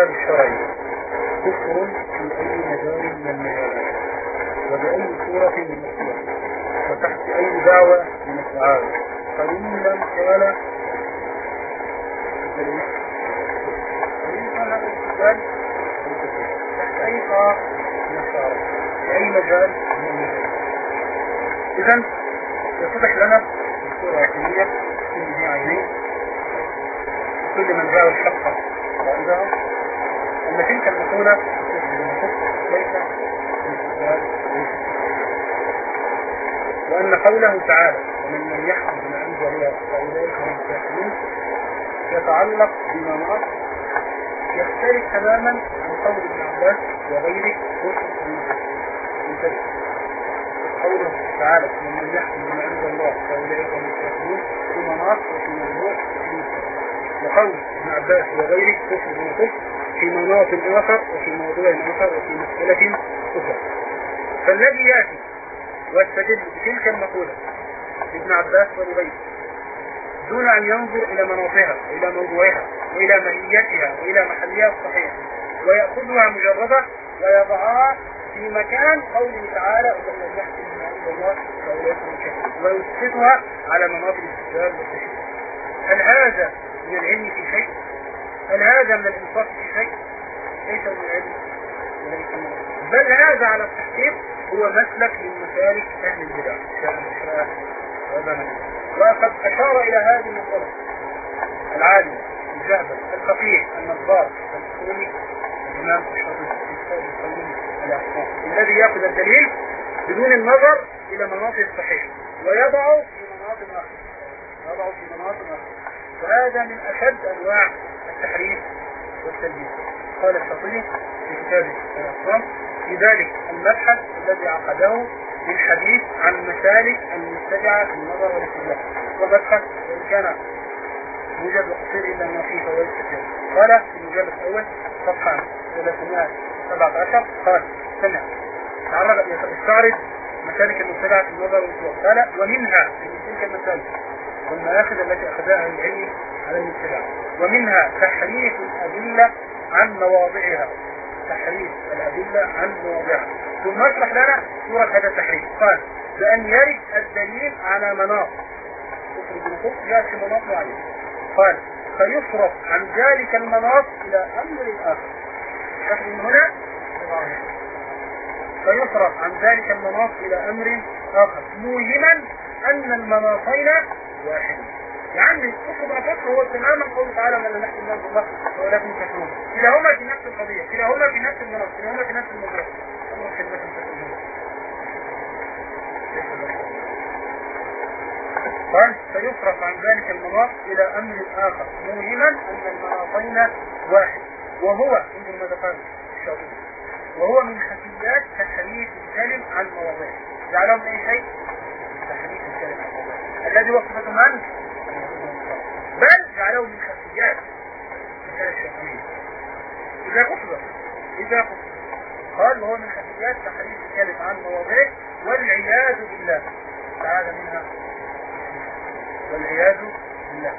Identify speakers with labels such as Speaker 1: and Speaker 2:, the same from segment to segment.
Speaker 1: الاستدلال الشرعي كفر في أي مجال من المجالات وبأي صورة من الصور وتحت أي دعوة من الدعاوى قليلا كان قليلا كان هذا الاستدلال تحت أي قاع من الشعر في أي مجال من المجال إذا يتضح لنا بصورة علمية في ذي عينين كل من جاء الحق قائدها أن تلك المقولة ليس وأن قوله تعالى. ومن من يحكم بما أنزل الله فأولئك هم الكافرون. يتعلق بما نقص. يختلف تماما عن قول ابن عباس وغيره. قوله تعالى ومن يحكم بما أنزل الله فأولئك هم الكافرون. في مناط وفي موضوع وقول ابن عباس وغيره كفر دون كفر. في مناط آخر وفي موضوع آخر وفي مسألة أخرى فالذي يأتي واستدل بتلك المقولة لابن عباس ولغيره دون أن ينظر إلى مناطها وإلى موضوعها وإلى مهيتها وإلى محلها الصحيح. ويأخذها مجردة ويضعها في مكان قوله تعالى ومن يحكم بما أنزل الله فأولئك هم ويسقطها على مناطق الاستدلال والتشريع هل هذا من العلم في شيء؟ هل هذا من الإنصاف في شيء؟ ليس من العلم. بل هذا على التحقيق هو مسلك من مسالك أهل البدع. وقد أشار إلى هذه المسألة العالم الجهبل الفقيه النظار الأصولي الإمام الشاطبي الذي يأخذ الدليل بدون النظر إلى مناطق الصحيح ويضعه في مناطق أخرى يضعه في مناطق أخرى وهذا من أشد أنواع التحريف والتلبيس قال الشاطبي في كتابه الأصنام في ذلك المبحث الذي عقده بالحديث عن مسالك المتبعة في النظر والاستدلال ومبحث وإن كان موجب قصير إلا ما فيه فوائد كثيرة. قال في المجلد الأول صفحة 317 قال سمع. تعرض يستعرض مسالك المتبعة في النظر والاستدلال قال ومنها من تلك المسالك والمآخذ التي أخذها العلم على المتبع ومنها تحريف الأدلة عن مواضعها. تحريف الأدلة عن مواضعها ثم اشرح لنا صورة هذا التحريف. قال بأن يرد الدليل على مناط. جاء في مناط معين. قال فيصرف عن ذلك المناط إلى أمر آخر. من هنا؟ فيصرف عن ذلك المناط إلى أمر آخر. موهما أن المناطين واحد يعني اخذ الفقه هو تماما قول تعالى من نحكم الله الله ولكن تكون كلاهما في نفس القضية كلاهما في نفس المناط كلاهما في نفس الموضوع الله خدمة قال سيصرف عن ذلك المناط إلى أمر آخر. موهما أن المناطين واحد. وهو انظر ماذا قال؟ الشاطبي وهو من خفيات تحريف الكلم عن مواضيع يعلم أي شيء؟ تحريف الكلم عن مواضيع الذي وصفته من؟ بل جعله من خفيات مسألة الشافعية إذا قصد إذا قصد قال وهو من خفيات تحريف الكلم عن مواضيع. والعياذ بالله. تعالى منها. والعياذ بالله.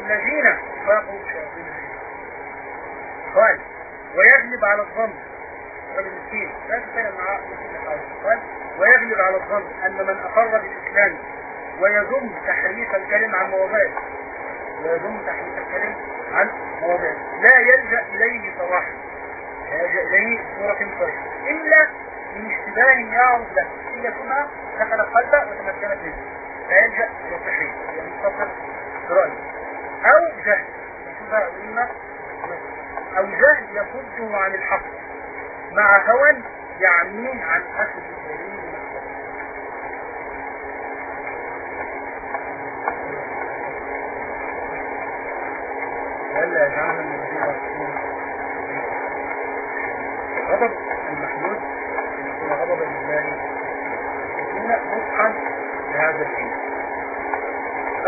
Speaker 1: الذين فاقوا شياطين قال ويغلب على الظن. رجل مسكين لا تتكلم معاه قال ويغلب على الظن أن من أقر بالإسلام ويذم تحريف الكلم عن مواضعه ويذم تحريف الكلم عن مواضعه لا يلجأ إليه صراحة. لا يلجأ إليه صورة صريحة. إلا من اشتباه يعرض له. الا ثم دخل قلبه وتمكنت منه. فيلجأ إلى التحريف ينتصر برأيه أو جهل. أو جهل يصده عن الحق. مع هوى يعميه عن أخذ الدليل. ولا يجعلنا من الذين غضب المحمود إن يكون غضبا لله يكون نصحا لهذا الدين.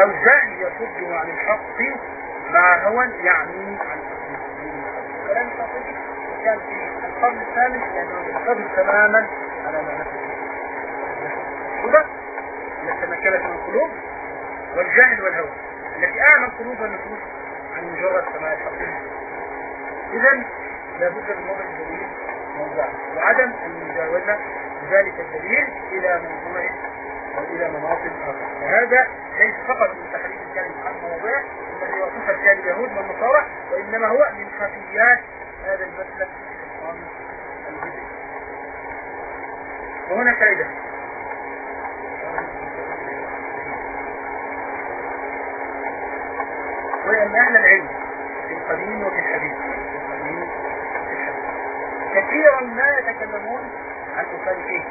Speaker 1: أو جهل يصده عن الحق مع هوى يعميه عن كلام الشاطبي وكان في القرن الثامن لأنه ينطبق تماما على ما نفسه التي تمكنت من القلوب والجهل والهوى. التي اعمى القلوب والنفوس عن مجرد سماع الحق إذا لابد من وضع الدليل موضوعا وعدم المجاوزة بذلك الدليل إلى موضوع أو إلى مناطق أخرى وهذا ليس فقط من تحريف الكلمة عن مواضيع الذي وصفها فيها اليهود والنصارى وإنما هو من خفيات هذا المسلك الشيطاني البدعي وهنا فائدة وهي أهل العلم في القديم وفي الحديث. كثيرا ما يتكلمون عن مخالفين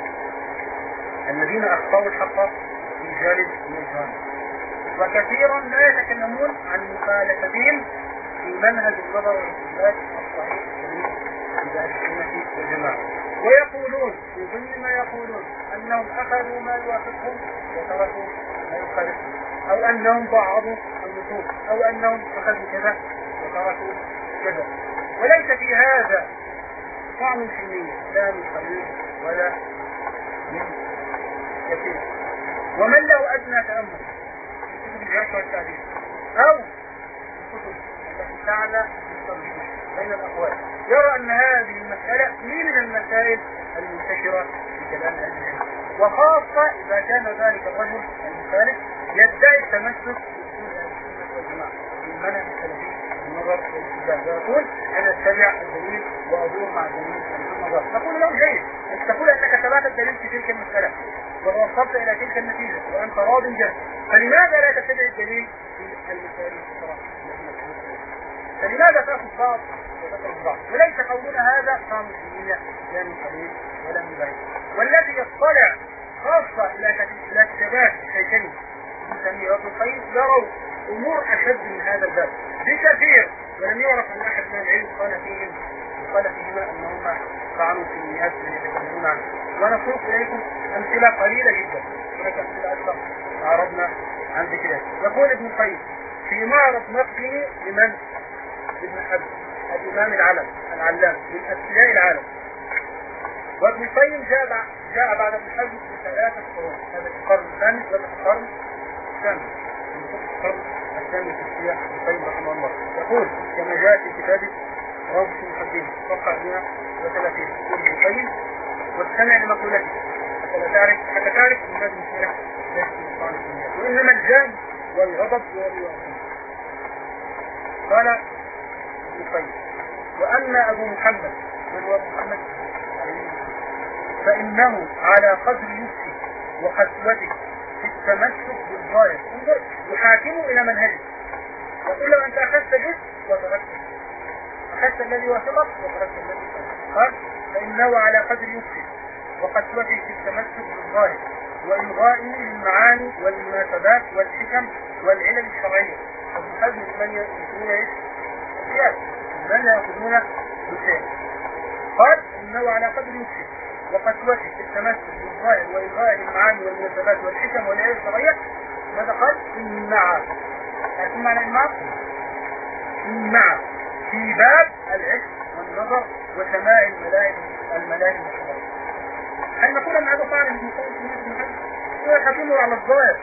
Speaker 1: الذين أخطأوا الحق في جانب من وكثيرا ما يتكلمون عن مخالفتهم في منهج النظر والاستدلال الصحيح عند السنة والجماعة. ويقولون في ضمن ما يقولون أنهم أخذوا ما يوافقهم وتركوا ما يخالفهم أو أنهم ضعضوا النصوص أو أنهم أخذوا كذا وتركوا كذا. وليس في هذا طعن في لا من قليل ولا من كثير. ومن له أدنى تأمل كتب الجرح والتعديل أو الكتب التي بالترجيح بين الأقوال. يرى أن هذه المسألة من المسائل المنتشرة في كلام أهل العلم. وخاصة إذا كان ذلك الرجل المخالف يدعي التمسك في المنهج السلفي النظر والاستدلال ويقول أنا أتبع الدليل وأدور مع الدليل النظر نقول له جيد أنت تقول أنك تبعت الدليل في تلك المسألة ووصلت إلى تلك النتيجة وأنت راض جدا فلماذا لا تتبع الدليل في المسائل فلماذا تأخذ بعض وتترك بعض وليس قولنا هذا قام الدينية لا من قليل ولا من بعيد والذي يطلع خاصة إلى كتابات الشيخين تيمية وابن القيم يروا أمور أشد من هذا الباب. بكثير ولم يعرف أن أحد من العلم قال فيهم قال فيهما أنهما طعنوا في النيات التي يتكلمون عنها ونسوق إليكم أمثلة قليلة جدا. هناك أمثلة أكثر. عرضنا عن ذكرها. يقول ابن القيم في معرض نقده لمن؟ ابن حزم الإمام العلم العلام من أثرياء العالم. وابن القيم جاء جاء بعد ابن حزم بثلاثة قرون. هذا القرن الثاني وهذا القرن في السياح ابن القيم رحمه الله. يقول كما جاء في كتابه روضة المحدين صفحة 130 يقول ابن القيم واستمع لمقولته. حتى تعرف حتى تعرف ان هذه ليست وإنما الجان والغضب والوعظ قال ابن القيم. وأما أبو محمد من هو أبو محمد؟ فإنه على قدر نفسه وقسوته في التمسك بالظاهر انظر يحاكمه إلى منهجه. يقول له أنت أخذت جزء وتركت أخذت الذي وافقك وتركت الذي قال فإنه على قدر نفسه وقسوته في التمسك بالظاهر وإلغائه للمعاني والمناسبات والحكم والعلل الشرعية حزم من يسمون إيش؟ من يأخذون بالشيء قال إنه على قدر نفسه وقسوته في التمسك بالظاهر وإلغاء المعاني والمناسبات والحكم والعلم الشرعية ماذا قال؟ إمع لكن معنى إمع؟ إمع في باب العلم والنظر وسماع الملاهي الملاهي الشرعية. هل نقول أن هذا ابن هو الحكيم على الظاهر؟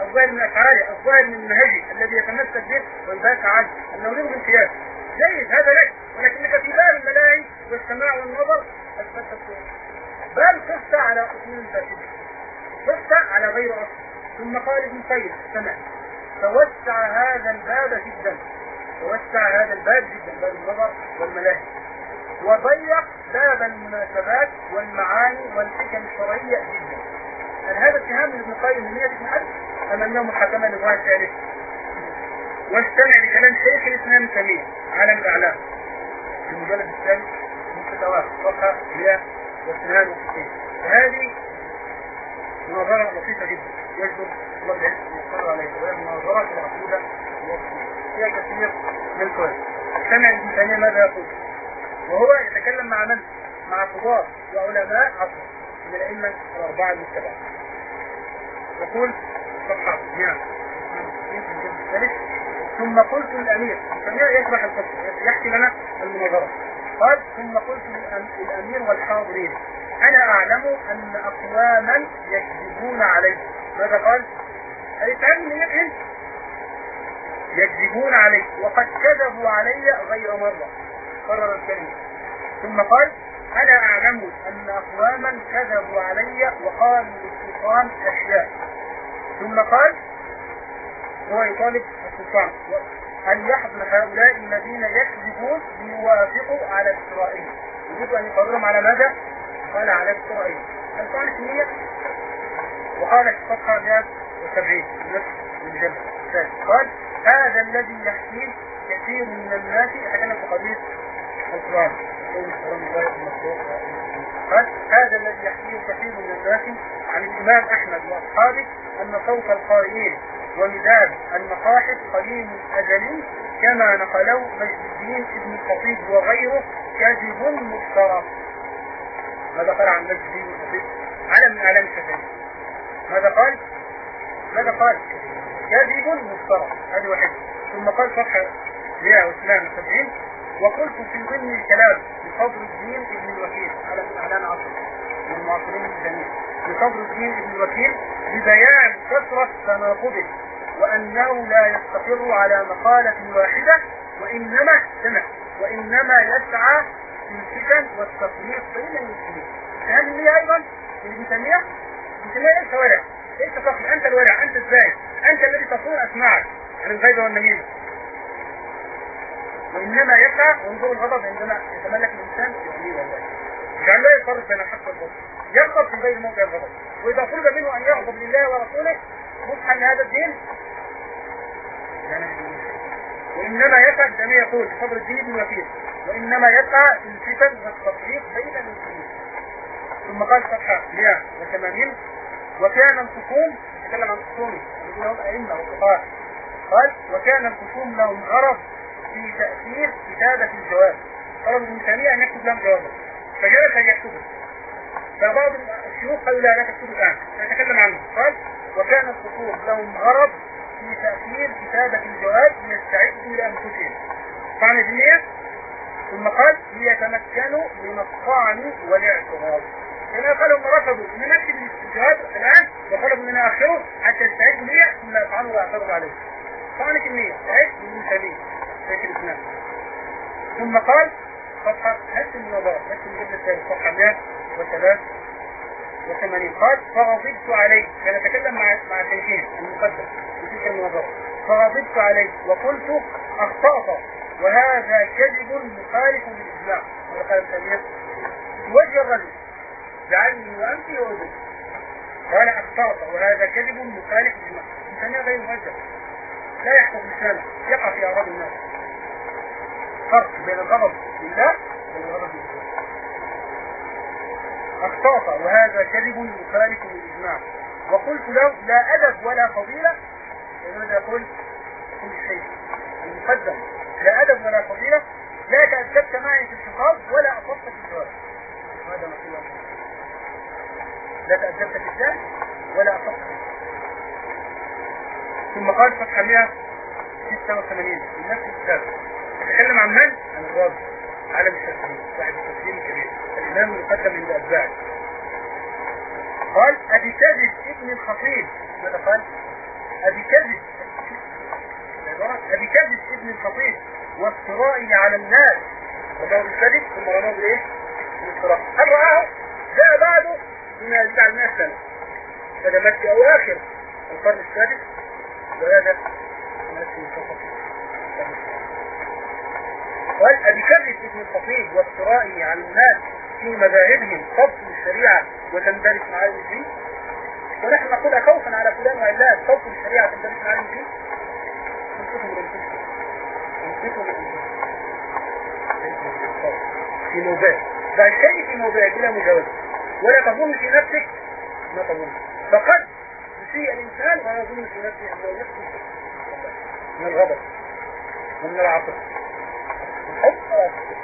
Speaker 1: الظاهر من أفعاله الظاهر من منهجه الذي يتمسك به ويدافع عنه أنه له القياس جيد هذا لك ولكنك في باب الملاهي والسماع والنظر. أثبتت بل قصت على أصول فاسدة قصت على غير أصل ثم قال ابن قيم سمع. توسع هذا الباب جدا. توسع هذا الباب جدا باب النظر والملاهي وضيق باب المناسبات والمعاني والحكم الشرعية جدا. هل هذا اتهام ابن القيم من حزم أم أنه محاكمة للرواية الثالث واستمع لكلام شيخ الإسلام تيمية عالم الأعلام. في المجلد الثالث من ستوات صفحة 162 وهذه مناظرة لطيفة جدا. يجب الله العلم أن يقر عليها وهي مناظرة العقيدة الوصفية فيها كثير من الكويس استمع ابن تيمية ماذا يقول؟ وهو يتكلم مع من؟ مع قضاة وعلماء عصر من الأئمة الأربعة المتبعة يقول صفحة 162 ثم قلت للأمير الأمير يشرح القصة يحكي لنا المناظرة. ثم قلت للأمير والحاضرين أنا أعلم أن أقواما يكذبون علي ماذا قال؟ تعلم يفهم يكذبون علي وقد كذبوا علي غير مرة. قرر الكلمة. ثم قال أنا أعلم أن أقواما كذبوا علي وقالوا للسلطان أشياء. ثم قال هو يطالب السلطان. أن يحضر هؤلاء الذين يكذبون ليوافقوا على إسرائيل. يريد أن يقررهم على ماذا؟ قال على إسرائيل. القرآن السنية وقال في الصفحة 170 نفس الجنة قال هذا الذي يحكيه كثير من الناس يتكلم في قضية القرآن. قال هذا الذي يحكيه كثير من الناس عن الإمام أحمد وأصحابه أن صوت القائلين ومداد المقاحف قليل أجلي كما نقلوا مجد الدين ابن الخطيب وغيره كذب مفترى. ماذا قال عن مجد الدين الخطيب؟ علم من أعلام الشافعي ماذا قال؟ ماذا قال؟ كذب مفترى. هذه واحدة ثم قال صفحة 172 وقلت في ضمن الكلام لصدر الدين ابن الوكيل. على من أعلام عصر من المعاصرين الجميع لصدر الدين ابن الوكيل لبيان كثرة تناقضه وأنه لا يستقر على مقالة واحدة وإنما سمع وإنما يسعى في الفتن بين المسلمين. هذه هي أيضا اللي بنسميها بنسميها ليس ورع ليس فقط أنت الورع أنت إزاي أنت الذي تصون أسماعك عن الغيبة والنميمة. وإنما يسعى وانظر الغضب عندما يتملك الإنسان في أمير جعل لا يفرق بين الحق والباطل. يغضب في غير موضع الغضب وإذا طلب منه أن يغضب لله ورسوله مصحا لهذا الدين. وإنما يسعى كما يقول صبر الدين الوكيل وإنما يسعى في الفتن والتطبيق بين المسلمين. ثم قال صفحة 180 وكان الخصوم يتكلم عن خصومه لهم أئمة وفقهاء. قال وكان الخصوم لهم غرض في تأثير كتابة الجواب طلب ابن تيمية أن يكتب لهم جوابا فجلس أن يكتبه فبعض الشيوخ قالوا لا لا تكتب الآن نتكلم عنه. قال وكان الخصوم لهم غرض في تأثير كتابة الجواب ليستعدوا لأنفسهم طعن الدنيا ثم قال ليتمكنوا من الطعن والاعتراض. كما قالوا رفضوا ان نكتب الجواب الآن وطلبوا مننا آخره حتى يستعدوا لي ثم يطعنوا ويعترضوا عليه. طعنة النية تعد من سبيل ثم قال صفحة نفس النظر نفس الجبل الثاني صفحة 103 وثمانين. قال فغضبت عليه كان يتكلم مع مع شيخين في تلك المناظرة. فغضبت عليه وقلت أخطأت وهذا كذب مخالف للإسلام. قال الثانية وجه الرجل جعلني وأنت وأذن. قال أخطأت وهذا كذب مخالف للإسلام. الثانية غير موجه لا يحفظ لسانه يقع في أعراض الناس. فرق بين الغضب لله وبين الغضب لله أخطأت وهذا كذب مخالف للإجماع. وقلت له لا أدب ولا فضيلة. لماذا يقول كل شيء. المقدم. لا أدب ولا فضيلة. لا تأدبت معي في الخطاب ولا أصبت في الجواب. هذا مقول لا تأدبت في الجهل ولا أصبت ثم قال صفحة 186 من نفس الكتاب. يتكلم عن من؟ عن الراجل عالم الشافعي صاحب التفسير الكبير. الإمام المقدم عند أتباعه. قال أبي كذب ابن الخطيب. ماذا قال؟ أبي كذب أبي كذب ابن الخطيب. وافترائي على الناس. رماه بالكذب ثم رماه بالايه؟ بالافتراء هل رآه؟ جاء بعده. بما يزيد على 100 سنة. هذا مكي أواخر القرن السادس. وهذا قال أبي كذب ابن الخطيب وافترائي على الناس في مذاهبهم تبطل الشريعة وتندرس معالم الدين ونحن نقول خوفا على فلان وعلان تبطل الشريعة وتندرس معالم الدين انصفهم لانفسكم في موضع ده الشيء في موضع بلا مجاوزة. ولا تظن في نفسك ما تظن. فقد يسيء الإنسان ويظن في نفسه أنه يخطئ. من الغضب. ومن العطف الحب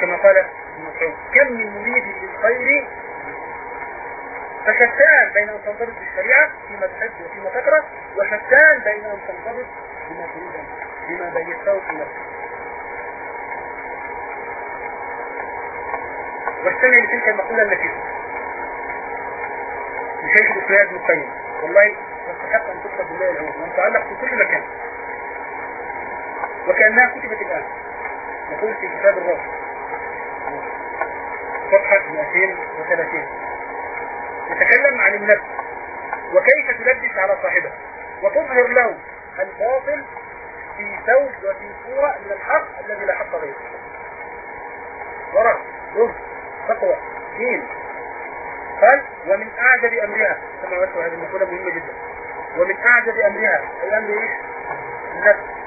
Speaker 1: كما قال ابن مسعود كم من مريد للخير؟ فشتان بين أن تنضبط بالشريعة فيما تحب وفيما تكره وشتان بين أن تنضبط بما تريد بما بيته في نفسك واستمع لتلك المقولة النفيسة لشيخ الإسلام ابن القيم والله يستحق أن تكتب بالله العوض وأن تعلق في كل مكان. وكأنها كتبت الآن. يقول في كتاب الروح صفحة 230 يتكلم عن النفس. وكيف تلبس على صاحبه وتظهر له الباطل في ثوب وفي صورة من الحق الذي لا حق غيره. ورع ظهر تقوى. دين. قال ومن أعجب أمرها. كما وسوى هذه المقولة مهمة جدا. ومن أعجب أمرها. أمر إيش؟ النفس.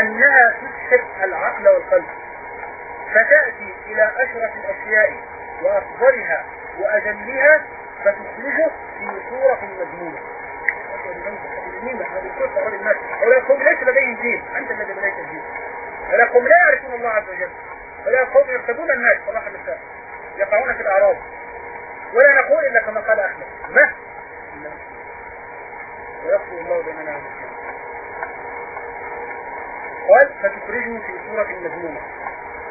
Speaker 1: أنها تسحب العقل والقلب فتأتي إلى أشرف الأشياء وأفضلها وأجلها فتخرجه في صورة هؤلاء القوم ليس لديهم دين. أنت الذي لديك الدين. القوم لا يعرفون الله عز وجل. هؤلاء القوم يرتدون الناس صباح المساء يقعون في الأعراض. ولا نقول إلا كما قال أحمد ما؟ ويخفو الله بيننا قال فتخرجه في صورة مذمومة.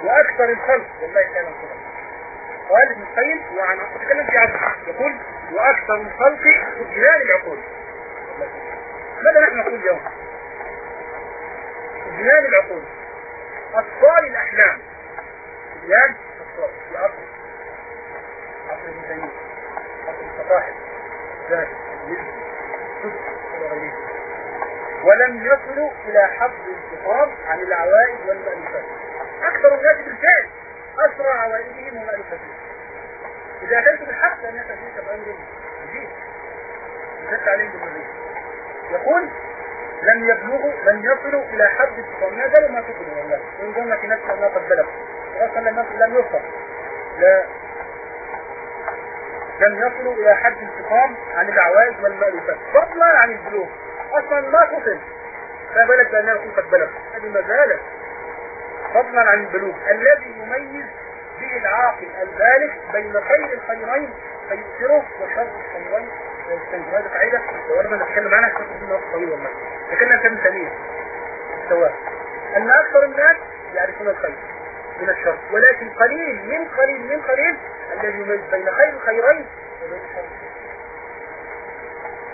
Speaker 1: وأكثر الخلق والله كان الخلق قال ابن القيم وعن تتكلم في عبد يقول وأكثر الخلق خذلان العقول. ماذا نحن نقول اليوم؟ خذلان العقول. أطفال الأحلام. خذلان أطفال في عصر عصر ابن تيمية عصر الصفاحل ذات ولم يصلوا إلى حفظ الانتقام عن العوائد والمألوفات. أكثر الناس بالفعل أسرع عوائدهم ومألوفاتهم. إذا أتيت بالحق فإن تجيك بأمر جديد وجدت عليهم بالمريض يقول لم يبلغوا لم يصلوا إلى حد الانتقام ما قالوا ما تقولوا والله. إن قلنا في ما قد بلغوا أصلا لم يوصل. لا. لم يصلوا إلى حد انتقام عن العوائد والمألوفات. فضلا عن البلوغ. أصلا ما قتل فبلغ بأنه يكون قد بلغ هذه مزالة. فضلا عن البلوغ. الذي يميز به العاقل البالغ بين خير الخيرين فيؤثره وشر الخيرين ويستنجر هذه قاعدة. ولما نتكلم عنها في وقت طويل والله. تكلم كم ثانية سواء أن أكثر الناس يعرفون الخير من الشر. ولكن قليل من قليل من قليل الذي يميز بين خير الخيرين وبين شر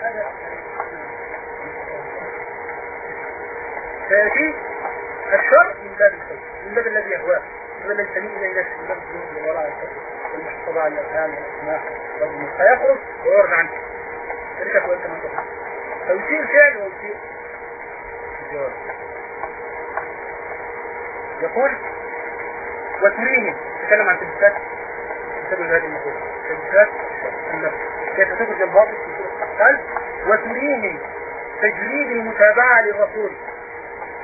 Speaker 1: هذا فيأتي الشر من باب الخير من باب الذي يهواه من باب الذي نفسه من باب الذنوب وراء الخير والمحفظة على الأذهان والأسماء فيخرج ويرد عنه تركك وانت من تخرج فيصير فعل ويصير الجواب يقول وتريهم تتكلم عن تلبسات تسبب هذه المقولة. تلبسات النفس. كيف تخرج الباطل في سورة قال وتريهم تجريد المتابعة للرسول.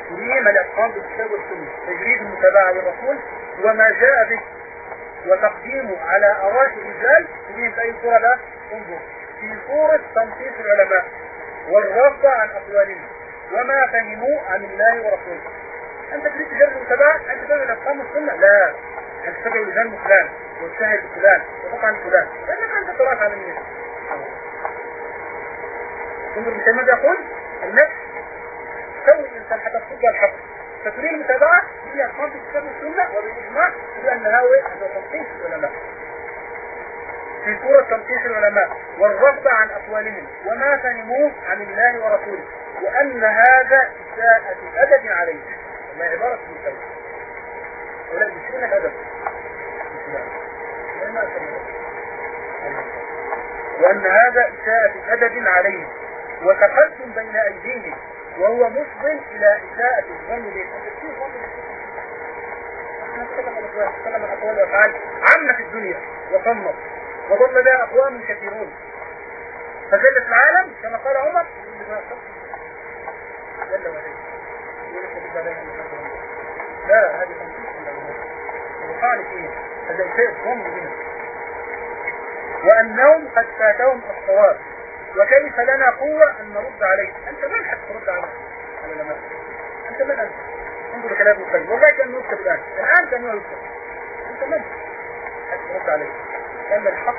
Speaker 1: تريهم الإقام بالكتاب والسنة. تجريد المتابعة للرسول وما جاء به. وتقديمه على أراش الرجال تريهم في أي صورة لا انظر. في صورة تنصيص العلماء والرفض عن أقوالهم. وما فهموا عن الله ورسوله. أنت تريد تجرد المتابعة؟ أنت تدعو الأقام والسنة؟ لا. أنت تدعو لذنب فلان والشاهد فلان وتقع عن فلان. لأنك أنت قرأت على الناس ثم ابن تيمية يقول؟ النفس تسوي الإنسان حتى تصدق الحق فتريد المتابعة هي في الكتاب والسنة وبالإجماع بأن هو أنه تنقيص العلماء. في صورة تنقيص العلماء والرفض عن أقوالهم وما فهموه عن الله ورسوله وأن هذا إساءة أدب عليه ما عبارة كلمة ولا يشير الأدب وأن هذا إساءة أدب عليه وتقدم بين أيديهم. وهو مفضل إلى إساءة الظن به نتكلم عن أقوال وأفعال الدنيا وصمت وضل بها أقوام كثيرون. فزلت العالم؟ كما قال عمر جل وعلا. لا هذه وقال فيه هذا شيء ضم بنا. وأنهم قد فاتهم الصواب. وكيف لنا قوة أن نرد عليه أنت من حق ترد على على العلماء أنت من أنت انظر كلام القيم والله كان يكتب الآن. الآن كان يكتب أنت من حق ترد عليه لأن الحق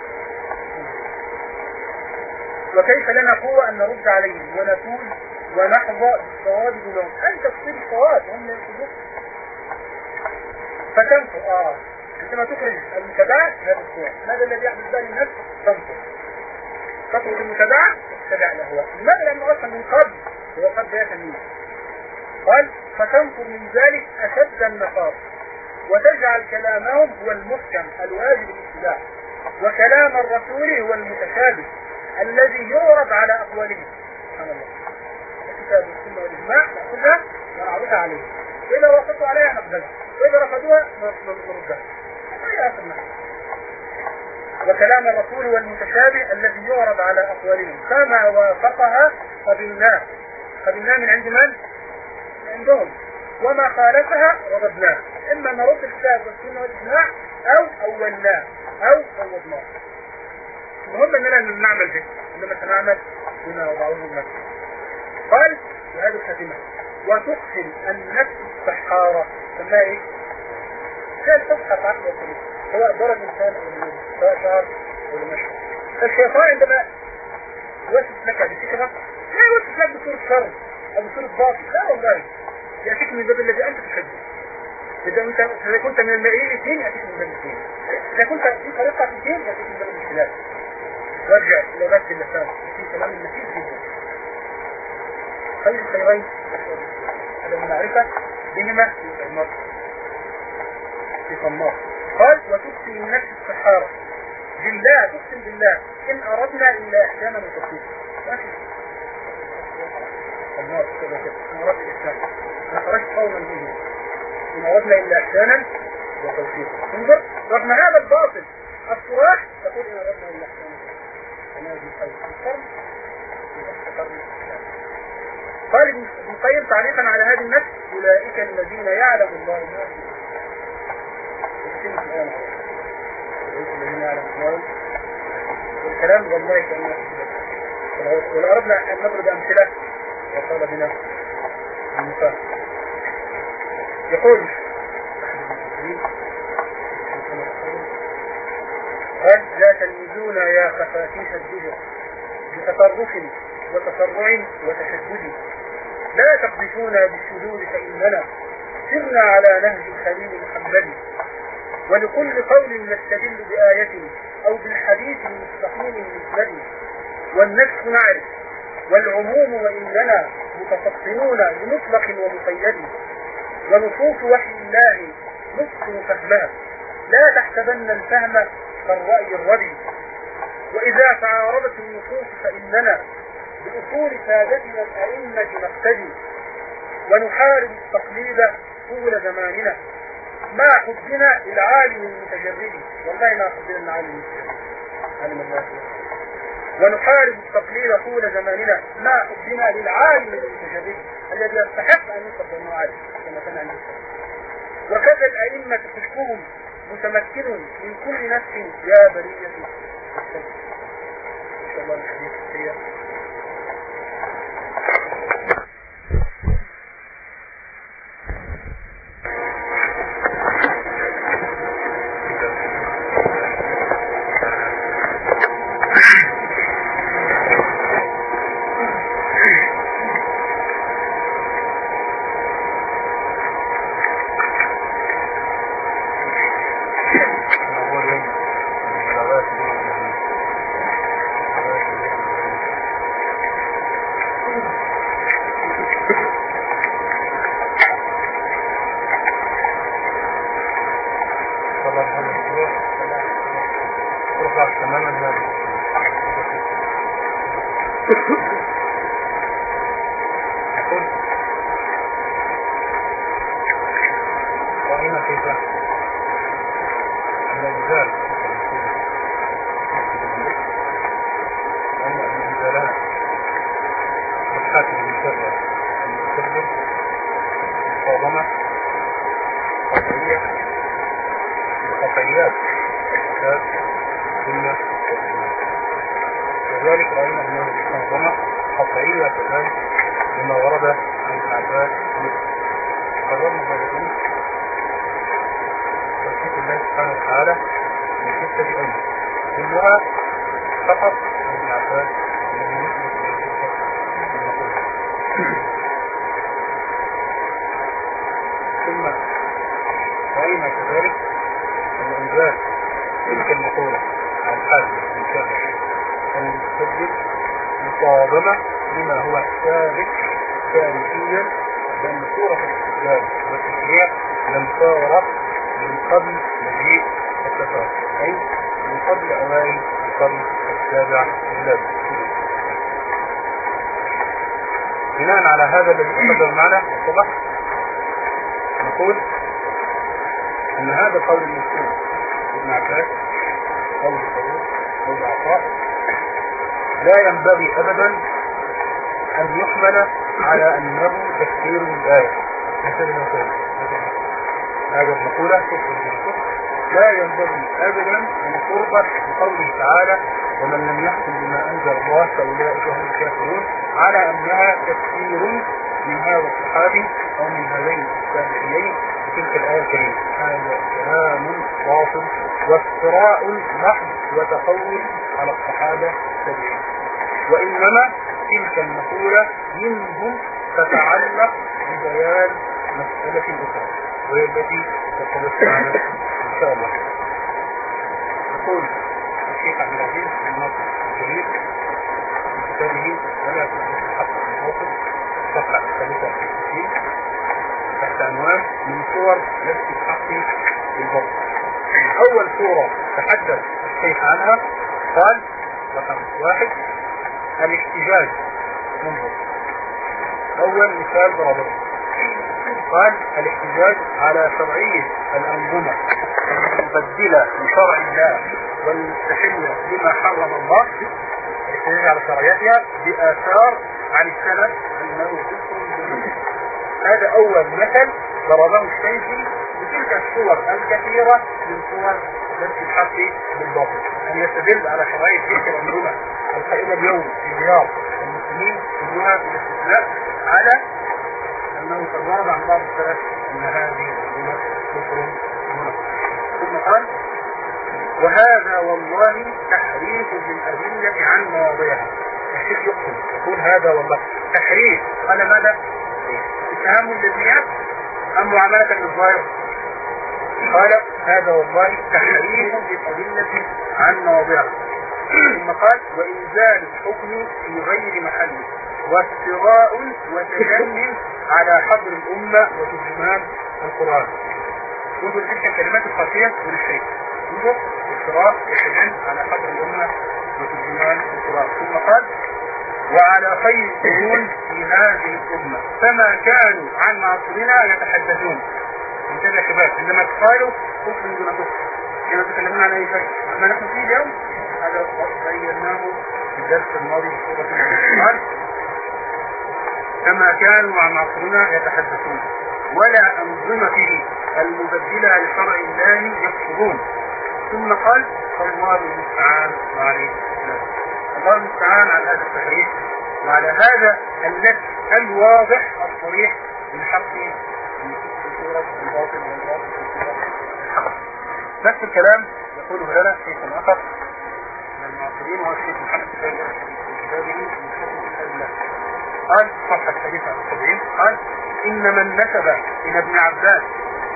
Speaker 1: وكيف لنا قوة أن نرد عليهم ونفوز ونحظى بالصواب دونهم أنت تصيب الصواب. هم يصيبوك فتنفر. آه. عندما تخرج المتابعة هذا الصور ماذا الذي يحدث بقى للنفس تنفر. تخرج المتابعة؟ تتبع الأهواء لماذا لأنه أصلا من قبل؟ هو قد لا تمييز قال فتنفر من ذلك أشد النفاق. وتجعل كلامهم هو المحكم الواجب الاتباع. وكلام الرسول هو المتشابه الذي يعرض على أقوالهم. سبحان الله. الكتاب والسنة والإجماع نأخذها ونعرضها عليهم إذا وافقوا عليها نقبلها. وإذا رفضوها نردها. هي آخر وكلام الرسول هو المتشابه الذي يعرض على أقوالهم. فما وافقها قبلناه قبلناه من عند من؟ عندهم. وما خالفها رددناه إما نرد الكتاب والسنة والإجماع أو أولناه أو فوضناه المهم أننا نعمل به إنما سنعمل بما وضعوه النفس قال وهذه الخاتمة وتقسم النفس السحارة. سماها إيه؟ كان تسحر عقل وقلوب سواء ضرب مليون سواء شعر أو مشهر فالشيطان عندما يوسف لك بفكرة لا يوسف لك بصورة شر أو بصورة باطل لا والله. يأتيك من الباب الذي أنت تحبه. إذا أنت إذا كنت من المائلين الدين يأتيك من باب الدين إذا كنت في طريقة في الدين يأتيك من باب الخلاف. وارجع إلى باب اللسان في كلام النفيس جدا. خير الخيرين. هذا المعرفة بهما المرء. في قال وتقسم النفس السحارة. بالله تقسم بالله. إن أردنا إلا إحسانا ماشي. النار كذا كده أمارات الإحسان أنا خرجت قولا به إن أردنا إلا إحسانا وتوفيقا انظر رغم هذا الباطل الصراح تقول إن أردنا إلا إحسانا قال ابن القيم تعليقا على هذه النفس أولئك الذين يعلم الله ما في الله والكلام والله كأنه ولو أردنا أن نضرب أمثلة وقال بنا المثال يقول قال لا تلمزون يا خفافيش الدجر بتطرف وتسرع وتشدد؟ لا تقذفونا بالشذوذ فإننا سرنا على نهج الخليل محمد. ولكل قول نستدل بآية أو بالحديث المستقيم المسند. والنفس نعرف والعموم وإننا متفطنون بمطلق ومقيد. ونصوص وحي الله نصف فهمها لا تحسبن الفهم كالرأي الردي. وإذا تعارضت النصوص فإننا بأصول سادتنا الأئمة نقتدي. ونحارب التقليد طول زماننا. مع حبنا للعالم المتجرد. والله ما حبنا العالم المتجرد. الله ونحارب التقليد طول زماننا. مع حبنا للعالم المتجرد الذي يستحق أن يصب أنه عالم كما كان عند وكذا الأئمة حكمهم متمكن من كل نفس يا الكلمة طولة عن قتل الكبر المستجد مطابقة لما هو ثابت تاريخيا بأن صورة الاستجاب والتشريع لم صار من قبل مجيء التتار أي من قبل أوائل القرن السابع الذي بناء على هذا الذي تقدم معنا الصبح نقول أن هذا قول المسلم. قول عطاء لا ينبغي أبدا أن يحمل على أنه تفسير الآية مثل ما هذا المقولة لا ينبغي أبدا أن تربط بقوله تعالى ومن لم يحكم بما أنزل الله فأولئك هم الكافرون. على أنها تفسير من هذا الصحابي أو من هذين التابعيين تلك الآية الكريمة. كلام باطل وافتراء محض وتقول على الصحابة التابعين وإنما تلك المقولة منهم تتعلق ببيان مسألة أخرى وهي التي تتبث معنا إن شاء الله. يقول الشيخ عبد العزيز بن ناصر الجليل في كتابه ولا تثبت الحق الموقف صفحة 63 تحت عنوان من صور نفس الحق بالبطل أول صورة تحدث الشيخ عنها قال رقم واحد الاحتجاج منظر أول مثال ضربه. قال الاحتجاج على شرعية الأنظمة المبدلة لشرع الله والمستحلة لما حرم الله الاحتجاج على شرعيتها بآثار عن السلف كفر هذا أول مثل ضربه الشيخي بتلك الصور الكثيرة من صور نفس الحق بالباطل أن يستدل على شرعية تلك الأنظمة القائمة اليوم في ديار المسلمين كلها بالاستثناء على أنه ورد عن بعض السلف أن هذه الأنظمة كفر ثم قال وهذا والله تحريف للأدلة عن مواضعها الشيخ يقصد يقول هذا والله تحريف. قال ماذا؟ اتهام الجزميات أم معاملة للظاهر قال هذا والله تحريف للأدلة عن مواضعها ثم قال وإنزال الحكم في غير محله وافتراء وتجنن على حضر الأمة وترجمان القرآن. انظر تلك الكلمات الخاطئة من الشيء انظر افتراء وتجنن على حضر الأمة وترجمان القرآن. ثم قال وعلى خير القرون في هذه الأمة. فما كانوا عن معصرنا يتحدثون. انتبه يا شباب عندما قالوا كفر دون كفر كما تكلمنا عن أي شيء؟ ما نحن فيه اليوم؟ هذا بيناه في الدرس الماضي في سورة قال كما كانوا عن معصرنا يتحدثون. ولا أنظمته المبدلة لشرع الله يكفرون ثم قال فالله المستعان. وعليه السلام الله المستعان على هذا التحريف وعلى هذا النفس الواضح الصريح من حق في سورة الباطل والباطل نفس الكلام يقوله لنا شيخ آخر من المعاصرين وهو الشيخ محمد من حكم الله قال صفحة الحديث عن السبعين قال إن من نسب إلى ابن عباس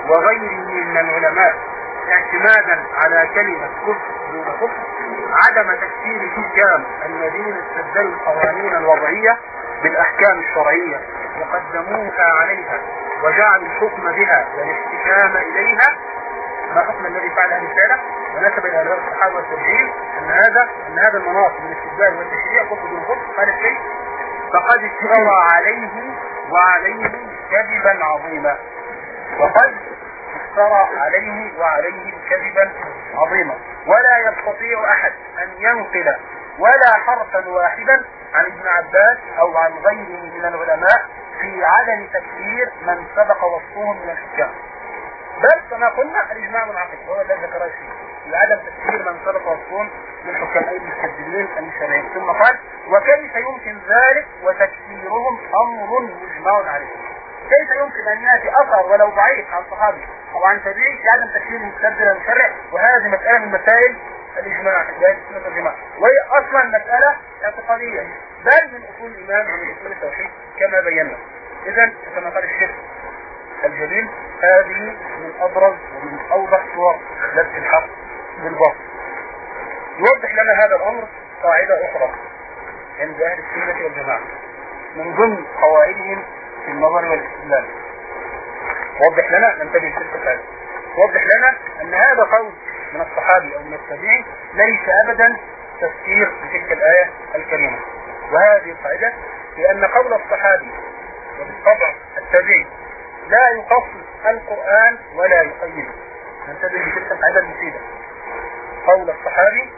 Speaker 1: وغيره من العلماء اعتمادا على كلمة كفر دون كفر عدم تكفير الحكام الذين استبدلوا القوانين الوضعية بالأحكام الشرعية وقدموها عليها وجعلوا الحكم بها والاحتكام إليها. ما حكم الذي فعل هذه ونسب إلى هؤلاء الصحابة والتابعين أن هذا أن هذا المناط من الاستبدال والتشريع كفر دون كفر قال الشيء فقد افترى عليه وعليهم كذبا عظيما. وقد افترى عليه وعليهم كذبا عظيما. ولا يستطيع أحد أن ينقل ولا حرفا واحدا عن ابن عباس أو عن غيره من العلماء في عدم تكفير من سبق وصفهم من الحكام بل كما قلنا الإجماع منعقد وهو الذي ذكره الشيخ في عدم تكفير من سبق وصفهم من حكام اي المستبدلين المشرعين. ثم قال وكيف يمكن ذلك؟ وتكفيرهم أمر مجمع عليه. كيف يمكن أن يأتي أثر ولو ضعيف عن صحابي أو عن تابعي في عدم تكفير المستبدل المشرع؟ وهذه مسألة من مسائل الإجماع سنة الجماعه وهي أصلا مسألة اعتقادية. بل من أصول الإيمان ومن اصول التوحيد كما بينا. اذا كما قال الشيخ الجليل هذه من أبرز ومن أوضح صور لبس الحق بالباطل. يوضح لنا هذا الأمر قاعدة أخرى عند أهل السنة والجماعة. من ضمن قواعدهم في النظر والاستدلال وضح لنا؟ ننتبه لتلك الحاجة وضح لنا أن هذا قول من الصحابي أو من التابعي ليس أبدا تفسير لتلك الآية الكريمة. وهذه القاعدة لأن قول الصحابي وبالطبع التابعي لا يخصص القرآن ولا يقيده. ننتبه لتلك القاعدة المفيدة. قول الصحابي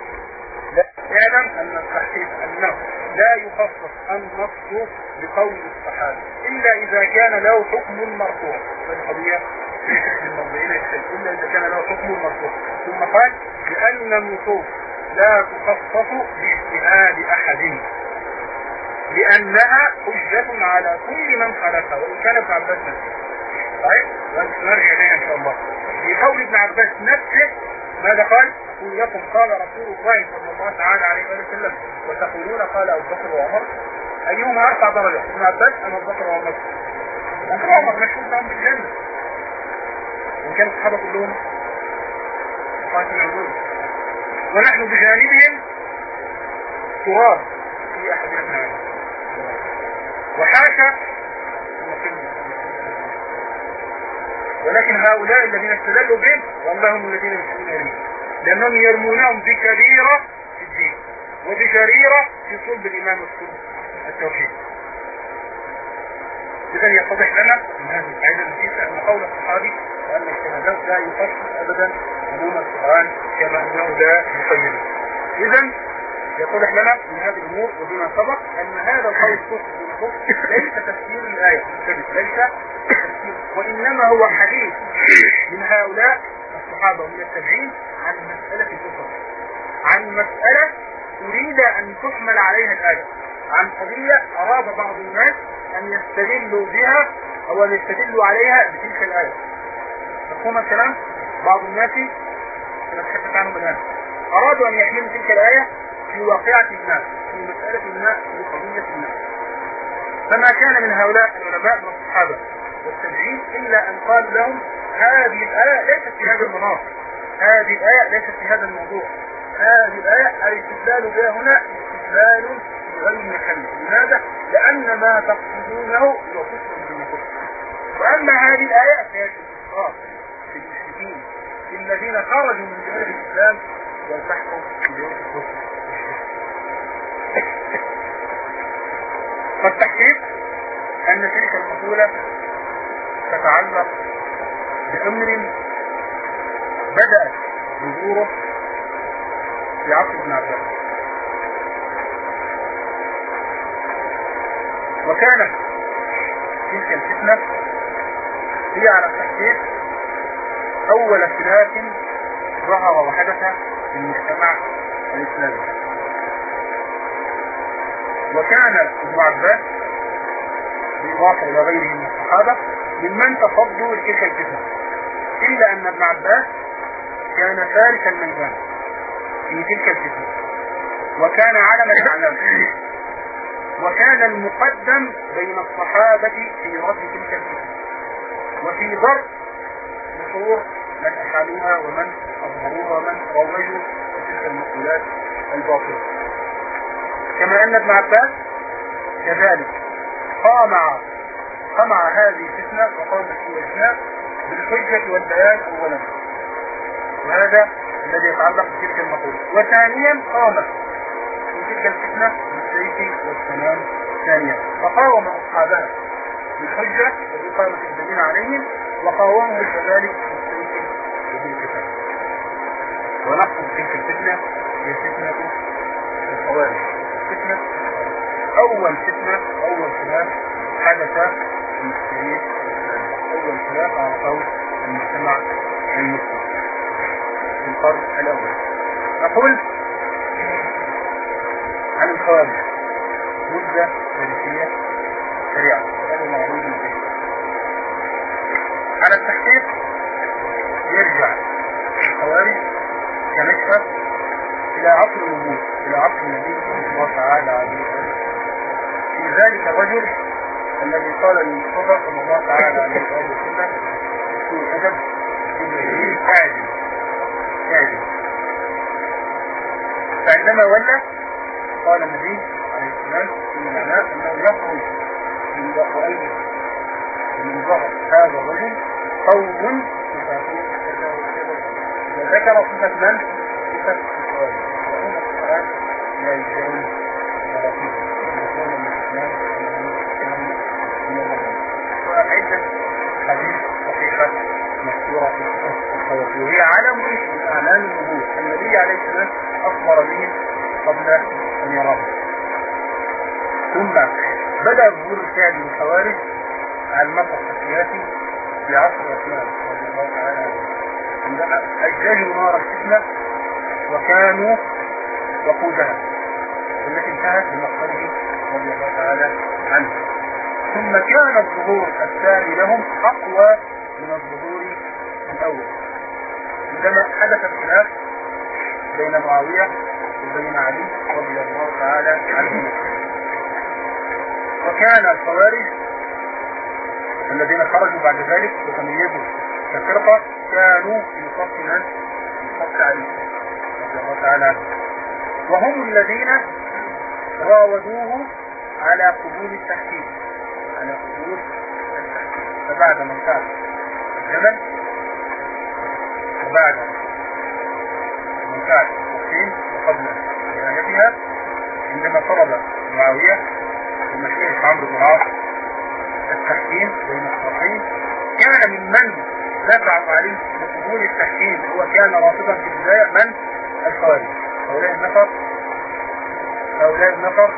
Speaker 1: لا يعلم أن التحقيق أنه لا يخصص النص بقول الصحابي إلا إذا كان له حكم مرفوع. إلا إذا كان له حكم مرفوع. ثم قال بأن النصوص لا تخصص باجتهاد أحد. لأنها حجة على كل من خلقها وإن كان ابن عباس نفسه؟ ونرجع إليها إن شاء الله. في قول ابن عباس نفسه ماذا قال؟ لكم قال رسول الله صلى الله تعالى عليه وسلم وتقولون قال أبو بكر وعمر أيهما أرفع درجة؟ ابن عباس أم أبو بكر وعمر؟ بكر وعمر مشهود لهم بالجنة وإن كان الصحابة كلهم قاتل عدول ونحن بجانبهم تراب في أحدنا وحاشا ولكن هؤلاء الذين استدلوا بهم والله هم الذين يسلمون اليه لأنهم يرمونهم بكبيرة في الدين وبجريرة في صلب والصلب التوحيد. إذا يتضح لنا من هذه القاعدة النفيسة أن قول الصحابي وأن الشهادات لا يخصص أبدا عموم القرآن كما أنه لا يقيده إذا يتضح لنا من هذه الأمور وبما سبق أن هذا القول الصحي ليس تفسير الآية ليس تفسير وإنما هو حديث من هؤلاء الصحابة ومن التابعين عن مسألة أخرى عن مسألة أريد أن تحمل عليها الآية. عن قضية أراد بعض الناس أن يستدلوا بها أو أن يستدلوا عليها بتلك الآية. مفهوم الكلام؟ بعض الناس سنتحدث عنهم الآن. أرادوا أن يحملوا تلك الآية في واقعة الناس في مسألة الناس في قضية الناس. فما كان من هؤلاء العلماء من الصحابة والتابعين إلا أن قال لهم هذه الآية ليست في هذا المناط هذه الآية ليست في هذا الموضوع. هذه الآية الاستدلال بها هنا استدلال غير محل لماذا؟ لأن ما تقصدونه هو كفر بالكفر وأما هذه الآية فهي في المشركين في الذين خرجوا من دين الإسلام والتحقوا دين الكفر. فالتحقيق أن تلك المقولة تتعلق بأمر بدأت ظهوره في عصر ابن عباس. وكانت تلك الفتنة هي على التحقيق أول خلاف ظهر وحدث في المجتمع الإسلامي. وكان ابن عباس بالإضافة إلى غيره من الصحابة ممن تصدوا لتلك الفتنة. إلا أن ابن عباس كان فارس الميدان في تلك الفتنة. وكان علم الأعلام وكان المقدم بين الصحابة في رد تلك الفتنة. وفي ضرب نصور من أحالوها ومن أظهروها ومن روجوا تلك المقولات الباطلة. كما أن ابن عباس كذلك قامع قمع هذه الفتنة وقام في الإسلام بالحجة والبيان أولا وهذا الذي يتعلق بتلك المقولة. وثانيا قام في تلك الفتنة بالسيف والسلام ثانيا. فقاوم أصحابها بالحجة وبإقامة الدين عليهم وقاومهم كذلك بالسيف وبالكتاب. ونقصد تلك الفتنة هي فتنة الخوارج. فتنة أول فتنة أول خلاف حدث في التاريخ أول خلاف قول المجتمع المسلم. القرن الأول. أقول عن الخوارج. مدة تاريخية سريعة. هذا معروض فيه على التحقيق يرجع الخوارج كنشأة إلى عصر الوجود إلى عصر النبي صلى الله تعالى عليه وسلم. في ذلك الرجل الذي قال للمصطفى صلى الله تعالى عليه وسلم في الأدب إنه كاذب كاذب فعندما ولى قال النبي عليه السلام إن معناه أنه يخرج من ظهر من ظهر هذا الرجل قوم وذكر صفة من؟ صفة الخوارج وهم الصلاة لا يجاوز ثلاثين يكون من الإسلام وعدة حديث صحيحة مذكورة في صفة الخوارج وهي علم من أعلام النبوة النبي عليه السلام أخبر به قبل أن يراه. ثم بدأ ظهور من الخوارج على المسرح السياسي في عصر عثمان رضي الله تعالى عنه. عندما أجاجوا نار الفتنة وكانوا وقودها والتي انتهت بمقصده رضي الله تعالى عنه. ثم كان الظهور الثاني لهم أقوى من الظهور الأول عندما حدث الخلاف بين معاوية وبين علي رضي الله تعالى عنه وكان الخوارج الذين خرجوا بعد ذلك وتميزوا كفرقة كانوا من؟ في صف علي رضي الله تعالى عنه وهم الذين راودوه على قبول التحكيم على قبول التحكيم فبعد ما انتهى الزمن وبعد طلب معاوية المشيخ عمرو بن عاص التحكيم الصحيح كان ممن دفع عليه بقبول التحكيم هو كان رافضا في البداية من؟ الخوارج هؤلاء النفر. هؤلاء النفر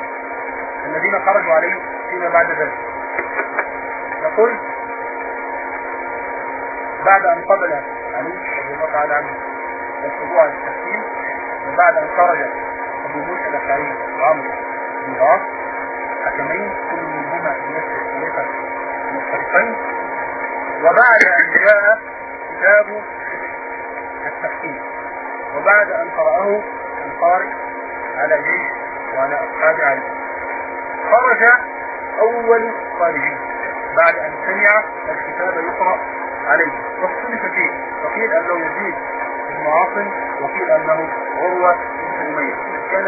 Speaker 1: الذين خرجوا عليه فيما بعد ذلك. نقول بعد أن قبل علي رضي الله تعالى عنه الخضوع للتحكيم وبعد أن خرج أبو موسى الأشعري العاص حكمين كل منهما بنفس الخليفة مختلفين. وبعد أن جاء كتاب التحكيم وبعد أن قرأه القارئ على جيش وعلى أصحاب علي خرج أول خارجين بعد أن سمع الكتاب يقرأ عليه. واختلف فيه فقيل أنه يزيد بن عاصم وقيل أنه عروة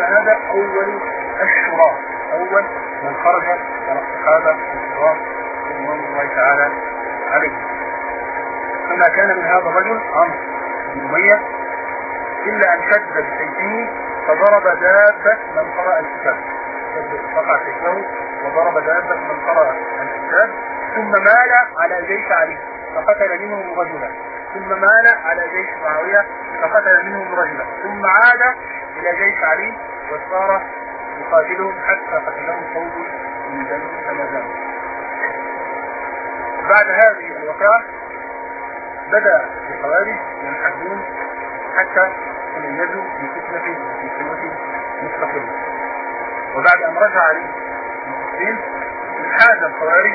Speaker 1: هذا أول الشراء أول من خرج على الصحابة الكرام رضوان الله تعالى عليهم فما كان من هذا الرجل عمرو بن أمية إلا أن شد بسيفه فضرب دابة من قرأ الكتاب. قطع سيفه وضرب دابة من قرأ الكتاب. ثم مال على جيش علي فقتل منهم رجلا. ثم مال على جيش معاوية فقتل منهم رجلا. ثم عاد إلى جيش علي وصار يقاتلهم حتى قتلهم فوج من بني كما بعد هذه الوقعة بدأ الخوارج ينحدون حتى تميزوا في فتنة في قوة مستقلة. وبعد أن رجع علي المسلمين انحاز الخوارج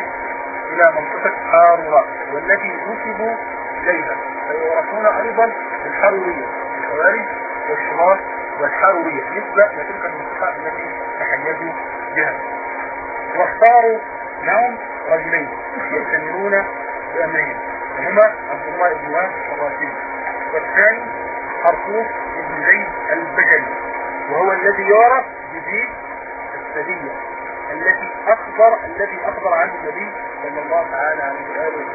Speaker 1: إلى منطقة هاروراء والتي نسبوا إليها فيعرفون أيضا الحرورية. والحرورية نسبة لتلك المنطقة التي تحيزوا بها. واختاروا لهم رجلين يأتمرون بأمرهم وهما عبد الله بن وهب الراشدي والثاني حرقوس بن زيد البجلي وهو الذي يعرف بذي السدية التي أخبر الذي أخبر عنه النبي صلى الله تعالى عليه وآله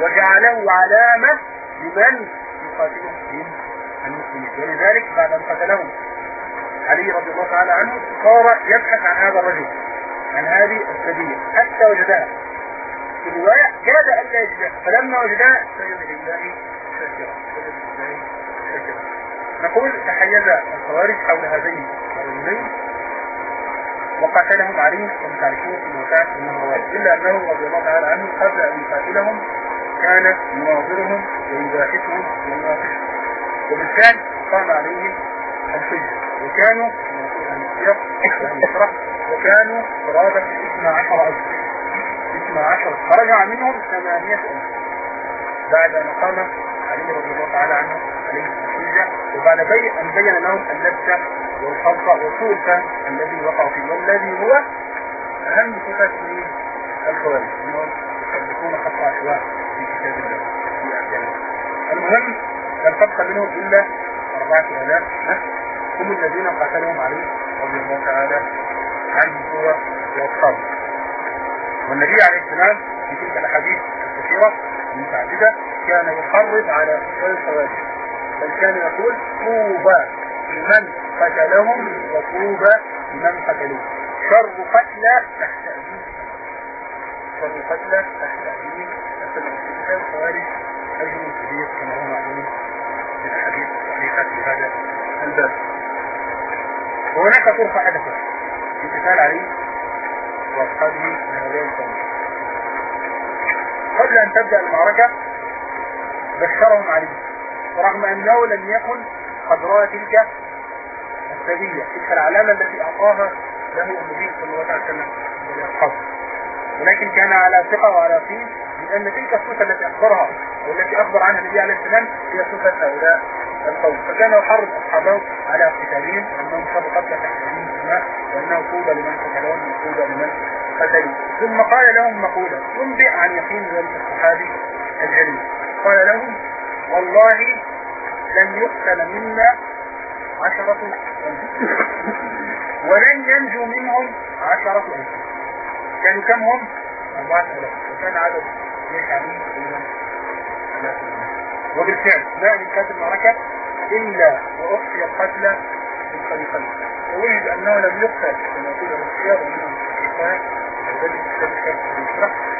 Speaker 1: وجعله علامة لمن يقاتلهم من المسلمين. ولذلك بعد أن قتلهم علي رضي الله تعالى عنه صار يبحث عن هذا الرجل عن هذه السبيل حتى وجدها في الرواية جاد أن لا يجدها فلما وجدها سجد لله شاكرا سجد لله شاكرا. نقول تحيز الخوارج حول هذين الرجلين وقاتلهم علي كما تعرفون في موقع النهروان إلا أنه رضي الله تعالى عنه قبل أن يقاتلهم كان يناظرهم ويباحثهم ويناقشهم. وبالفعل قام عليهم الحجة. وكانوا وكانوا قرابة 12 ألف. 12 فرجع منهم ثمانية ألف بعد أن قام علي رضي الله تعالى عنه عليه الحجة وبعد بي أن بين لهم اللبسة والخلطة الفهم الذي وقع فيه والذي هو أهم من الخوارج أنهم يحدثون خط عشواء في كتاب الله. في أحيانه. المهم لم تبقى منهم إلا أربعة آلاف نفس. هم الذين قتلهم عليه رضي الله تعالى عنه هو وأصحابه والنبي عليه السلام في تلك الأحاديث الكثيرة متعددة كان يحرض على قتال الخوارج بل كان يقول طوبى لمن قتلهم وطوبى لمن قتلوه. شر قتلى تحت أدين شر قتلى تحت أدين قتال الخوارج أجر كبير كما هو معلوم في الحديث الصحيحة في هذا الباب. وهناك طرق حدثت في قتال علي وأصحابه من هذين القوم قبل أن تبدأ المعركة بشرهم علي ورغم أنه لم يكن قد رأى تلك السبية تلك العلامة التي أعطاها له النبي صلى الله عليه وسلم ولكن كان على ثقة وعلى يقين من أن تلك الصفة التي أخبرها والتي أخبر عنها النبي عليه السلام هي صفة هؤلاء القوم فكان يحرض أصحابه على قتالهم أنهم شر قتل تحتهم السماء وأنه طوبى لمن قتلهم وطوبى لمن قتلوا ثم قال لهم مقولة تنبئ عن يقين ذلك الصحابي الجليل قال لهم والله لن يقتل منا عشرة ولن ينجو منهم عشرة ألف كانوا كم هم؟ أربعة ألاف وكان عدد ليس عليه إلا وبالفعل ما من كانت المعركة إلا وأخفي القتلى من طريقين ووجد أنه لم يقتل كما يقول الاختيار ومنهم الشيطان الذي يشترك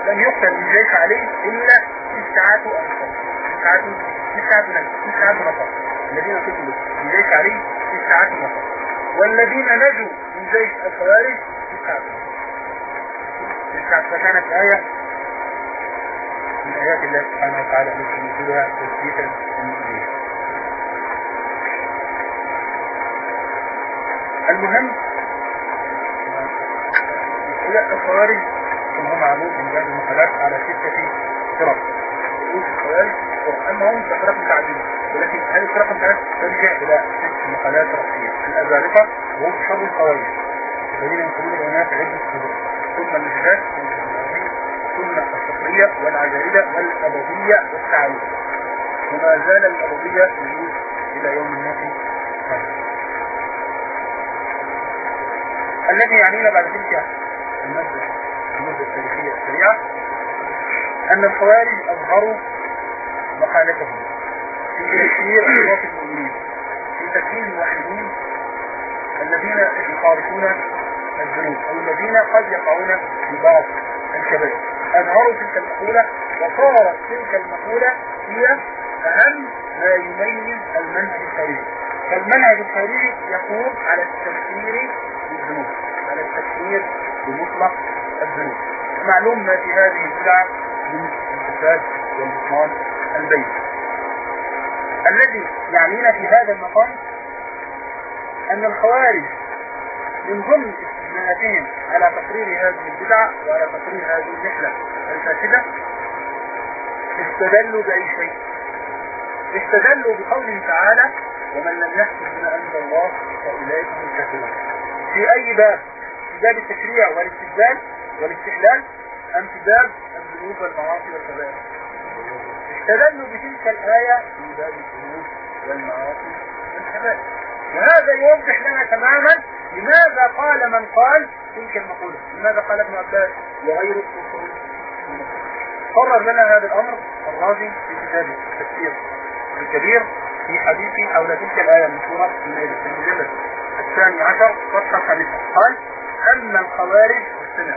Speaker 1: لم يقتل من جيش عليه إلا تسعة أنفار تسعة تسعة تسعة نفر. الذين قتلوا من جيش عليه تسعة نفر. والذين نجوا من جيش الخوارج تسعة تسعة فكانت آية من آيات الله سبحانه وتعالى التي نزلها تثبيتا للمؤمنين المهم هؤلاء الخوارج كما هو معلوم من هذه المقالات على ستة فرق. رؤوس الخوارج أما هم فرق متعددة ولكن هذه الفرق المتعددة ترجع إلى ست مقالات رئيسية الأزارقة وهم شر الخوارج. الذين ينقلون العناية عدة صدور ثم النجدات ثم الصفرية والعجائلة والأبضية والتعالية وما زال الأبضية موجود إلى يوم الناس الذي يعنينا بعد تلك المادة المادة التاريخية السريعة أن الخوارج أظهروا مقالتهم في تكفير أشراف المؤمنين في تكفير الموحدين الذين يخالفون الذنوب أو الذين قد يقعون في بعض الكبائر أظهروا تلك المقولة وصارت تلك المقولة هي أهم ما يميز المنهج الخارجي فالمنهج الخارجي يقوم على التفكير بالذنوب على التفكير بمطلق الذنوب. معلوم ما في هذه البدعة من الفساد والبطلان البين. الذي يعنينا في هذا المقام أن الخوارج من ضمن استثناءاتهم على تقرير هذه البدعة وعلى تقرير هذه النحلة الفاسدة. استدلوا بأي شيء؟ استدلوا بقوله تعالى ومن لم يحكم بما أنزل الله فأولئك هم الكافرون. في أي باب؟ في باب التشريع والاستدلال والاستحلال؟ أم في باب الذنوب والمعاصي والكبائر؟ استدلوا بتلك الآية في باب الذنوب والمعاصي والكبائر. وهذا يوضح لنا تماما لماذا قال من قال؟ تلك المقولة. لماذا قال ابن عباس؟ وغيره قرر لنا هذا الأمر الرازي في كتابه التفسير الكبير في حديث حول تلك الآية المشهورة في المجلد الثاني عشر صفحة خامسة. قال أما الخوارج والسنة.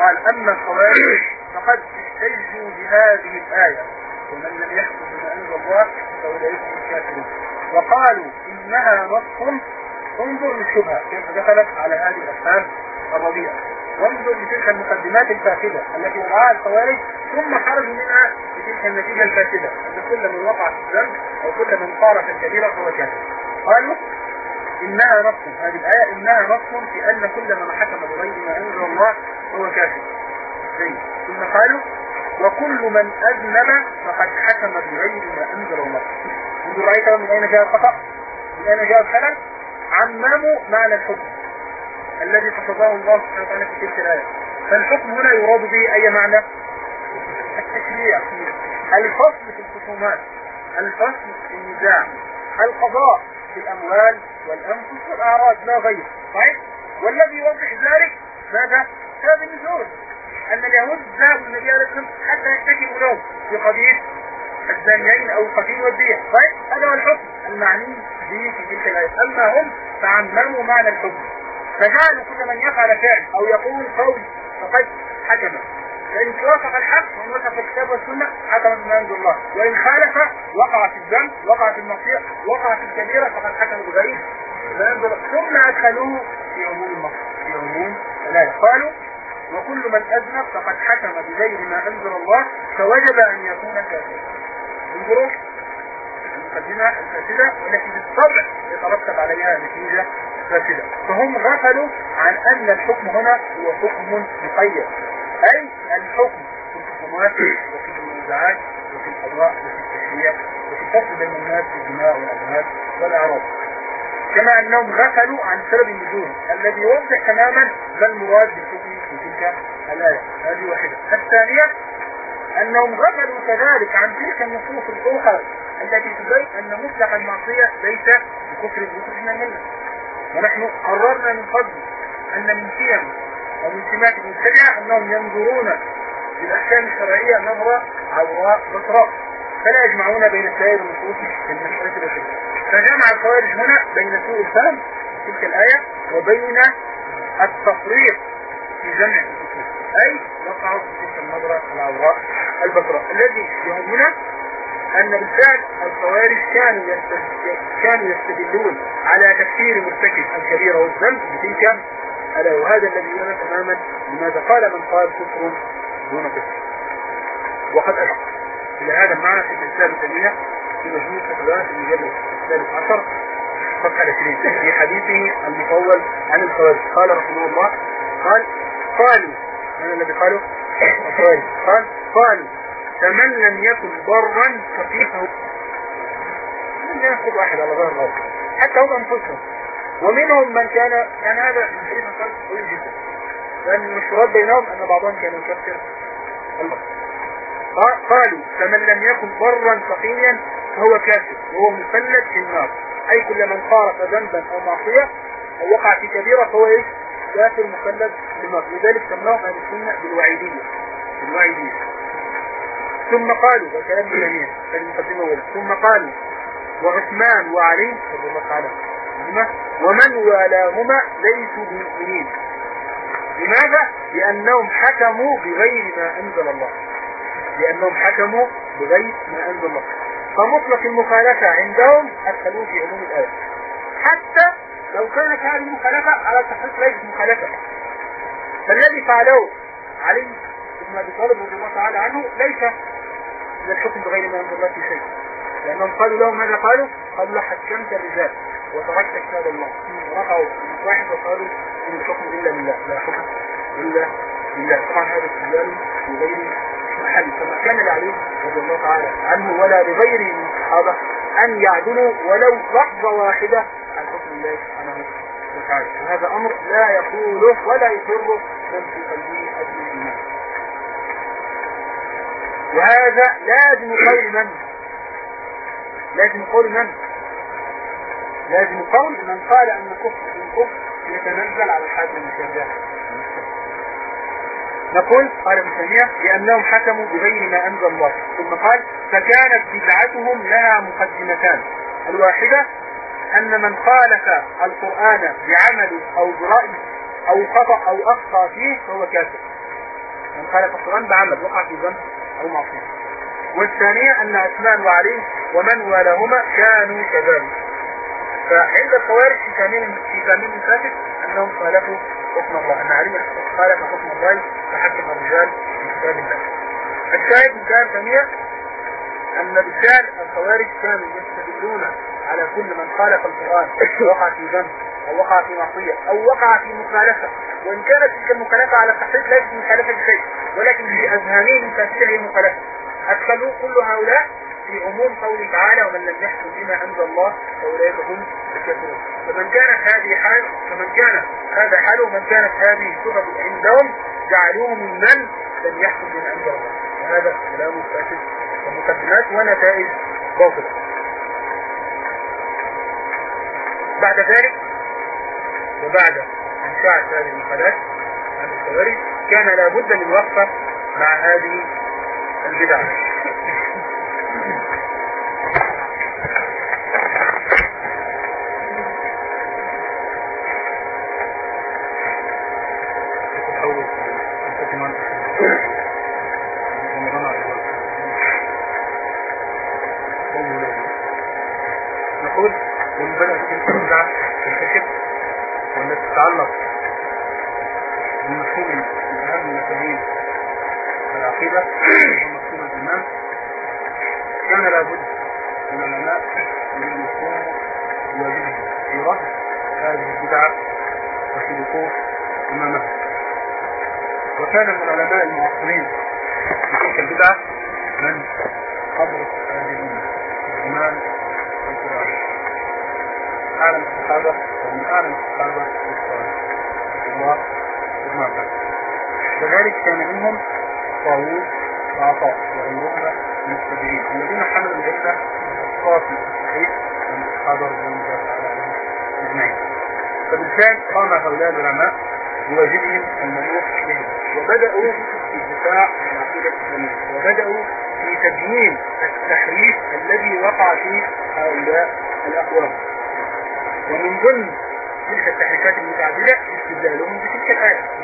Speaker 1: قال أما الخوارج فقد احتجوا بهذه الآية. ومن لم يحكم بما أنزل الله فأولئك الكافرون. وقالوا إنها نص انظر للشبهة. كيف دخلت على هذه الأفهام الرضيئة وانظر لتلك المقدمات الفاسدة التي وضعها الخوارج ثم خرجوا منها بتلك النتيجة الفاسدة أن كل من وقع في الذنب أو كل من قارف الكبيرة فهو كافر قالوا إنها نص هذه الآية إنها نص في أن كل من حكم بغير ما أنزل الله فهو كافر. زي ثم قالوا وكل من أذنب فقد حكم بغير ما أنزل الله. انظر رأيت من أين جاء الخطأ؟ من أين جاء الخلل؟ عمموا معنى الحكم الذي قصده الله سبحانه وتعالى في تلك الآية. فالحكم هنا يراد به أي معنى؟ التشريع. الفصل في الخصومات الفصل في النزاع القضاء في الأموال والأنفس والأعراض لا غير. صحيح؟ والذي يوضح ذلك ماذا؟ هذا النزول. أن اليهود ذهبوا النبي عليه الصلاة حتى يشتكوا لهم في قضية الزانيين أو القتيل والدية طيب هذا هو الحكم. المعني به في تلك الآية أما هم فعمموا معنى الحكم. فجعلوا كل من يفعل فعل أو يقول قول فقد حكم. فإن وافق الحق وإن وافق الكتاب والسنة حكم بما أنزل الله. وإن خالف وقع في الذنب وقع في المعصية وقع في الكبيرة فقد حكم بغير ما أنزل ثم أدخلوه في عموم المصر في عموم لا قالوا وكل من أذنب فقد حكم بغير ما أنزل الله فوجب أن يكون كافرا. انظروا المقدمة الفاسدة والتي بالطبع يترتب عليها نتيجة فاسدة فهم غفلوا عن أن الحكم هنا هو حكم مقيد. أي الحكم في الحكومات وفي النزاعات وفي القضاء وفي التشريع وفي الفصل بين الناس في الدماء والأمهات والأعراض. كما أنهم غفلوا عن سبب النزول الذي يوضح تماما ما المراد بالحكم في تلك الآية. هذه واحدة. الثانية أنهم غفلوا كذلك عن تلك النصوص الأخرى التي تبين أن مطلق المعصية ليس بكفر المخرج من الملة. ونحن قررنا من قبل أن من سيم ومن سمات المبتدعة أنهم ينظرون في الأحكام الشرعية نظرة عوراء بصراء. فلا يجمعون بين سائر النصوص المسألة الأخرى فجمع الخوارج هنا بين سوء الفهم تلك الآية وبين التفريط في جمع أي وقعوا في النظرة العوراء البصراء الذي يهمنا أن بالفعل الخوارج كانوا كانوا يستدلون على تكفير مرتكب الكبيرة والذنب بتلك ألا وهذا الذي يرى تماما لماذا قال من قال كفر دون كفر. وقد أشعر إلى هذا المعنى في الإسلام الثانية في مجموع فتوات المجلد الثالث عشر صفحة 20 في حديثه المطول عن الخوارج. قال رحمه الله قال قالوا من الذي قالوا؟ الخوارج قال قالوا فمن لم يكن برا ففيه من يأخذ واحد على ظهر الأرض حتى هم أنفسهم. ومنهم من كان يعني هذا من حديث قال قوي جدا. لأن المشترات بينهم أن بعضهم كان يكفر الله قالوا فمن لم يكن برا تقيا فهو كافر وهو مفلت في النار. أي كل من خالف ذنبا أو معصية أو وقع في كبيرة فهو إيه كافر في النار لذلك سماهم أهل السنة بالوعيدية بالوعيدية. ثم قالوا وكلام جميع المقدمة أولا. ثم قالوا وعثمان وعلي رضي الله تعالى ومن والاهما ليسوا بمؤمنين. لماذا؟ لأنهم حكموا بغير ما أنزل الله. لأنهم حكموا بغير ما أنزل الله. فمطلق المخالفة عندهم أدخلوه في عموم الآية. حتى لو كانت هذه المخالفة على التحقيق ليست مخالفة. فالذي فعله علي بن أبي طالب رضي الله تعالى عنه ليس من الحكم بغير ما أنزل الله في شيء. لأنهم قالوا له ماذا قالوا؟ قالوا له حكمت الرجال وتركت كتاب الله. رفعوا واحد وقالوا إن الحكم إلا لله. لا حكم إلا لله. طبعا هذا استدلال بغير محل. فما كان لعلي رضي الله تعالى عنه ولا لغيره من الصحابة أن يعدلوا ولو لحظة واحدة الله سبحانه وتعالى أمر لا يقوله ولا يقره من في قلبه الإيمان وهذا لازم قول من؟ لازم قول من؟ لازم قول من قال أن كفر الكفر يتنزل على الحاكم المشجع نقول قال ابن تيمية لأنهم حكموا بغير ما أنزل الله. ثم قال فكانت بدعتهم لها مقدمتان. الواحدة أن من خالف القرآن بعمل أو برأي أو خطأ أو أخطأ فيه فهو كافر. من خالف القرآن بعمل وقع في ذنب أو معصية. والثانية أن عثمان وعلي ومن والاهما كانوا كذلك. فعند الخوارج في كامل في كامل الفاسد أنهم خالفوا حكم الله أن علي خالف حكم الله فحكم الرجال في كتاب الله. الشاهد من كلام ثانية أن بالفعل الخوارج كانوا يستدلون على كل من خالف القرآن وقع في ذنب أو وقع في معصية أو وقع في مخالفة. وإن كانت تلك المخالفة على التحقيق ليست مخالفة بشيء ولكن في أذهانهم فاسدة هي مخالفة أدخلوا كل هؤلاء في عموم قوله تعالى ومن لم يحكم بما أنزل الله فأولئك هم الكافرون. فمن كانت هذه حال فمن كان هذا حاله ومن كانت هذه الصفة عندهم جعلوه ممن لم يحكم بما أنزل الله. وهذا كلام فاسد ومقدمات ونتائج باطلة. بعد ذلك وبعد أن شاعت هذه المقالات عن كان لابد من وقفة مع هذه البدع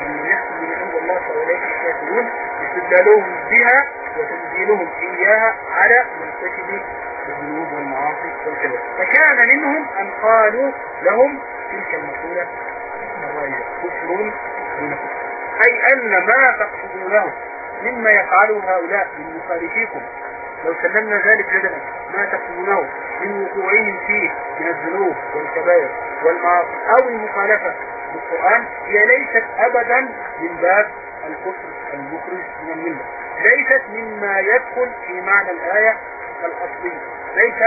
Speaker 1: من يحكم من عند الله فأولئك الكافرون استدلالهم بها وتنزيلهم إياها على مرتكب الذنوب والمعاصي والكبائر فكان منهم أن قالوا لهم تلك المقولة الرائجة كفر. دون أي أن ما تقصدونه مما يفعله هؤلاء من مخالفيكم. لو سلمنا ذلك جدلا ما تقصدونه من وقوعهم فيه من الذنوب والكبائر والمعاصي أو المخالفة. بالقرآن هي ليست أبدا من باب الكفر المخرج من الملة. ليست مما يدخل في معنى الآية الأصلية. ليس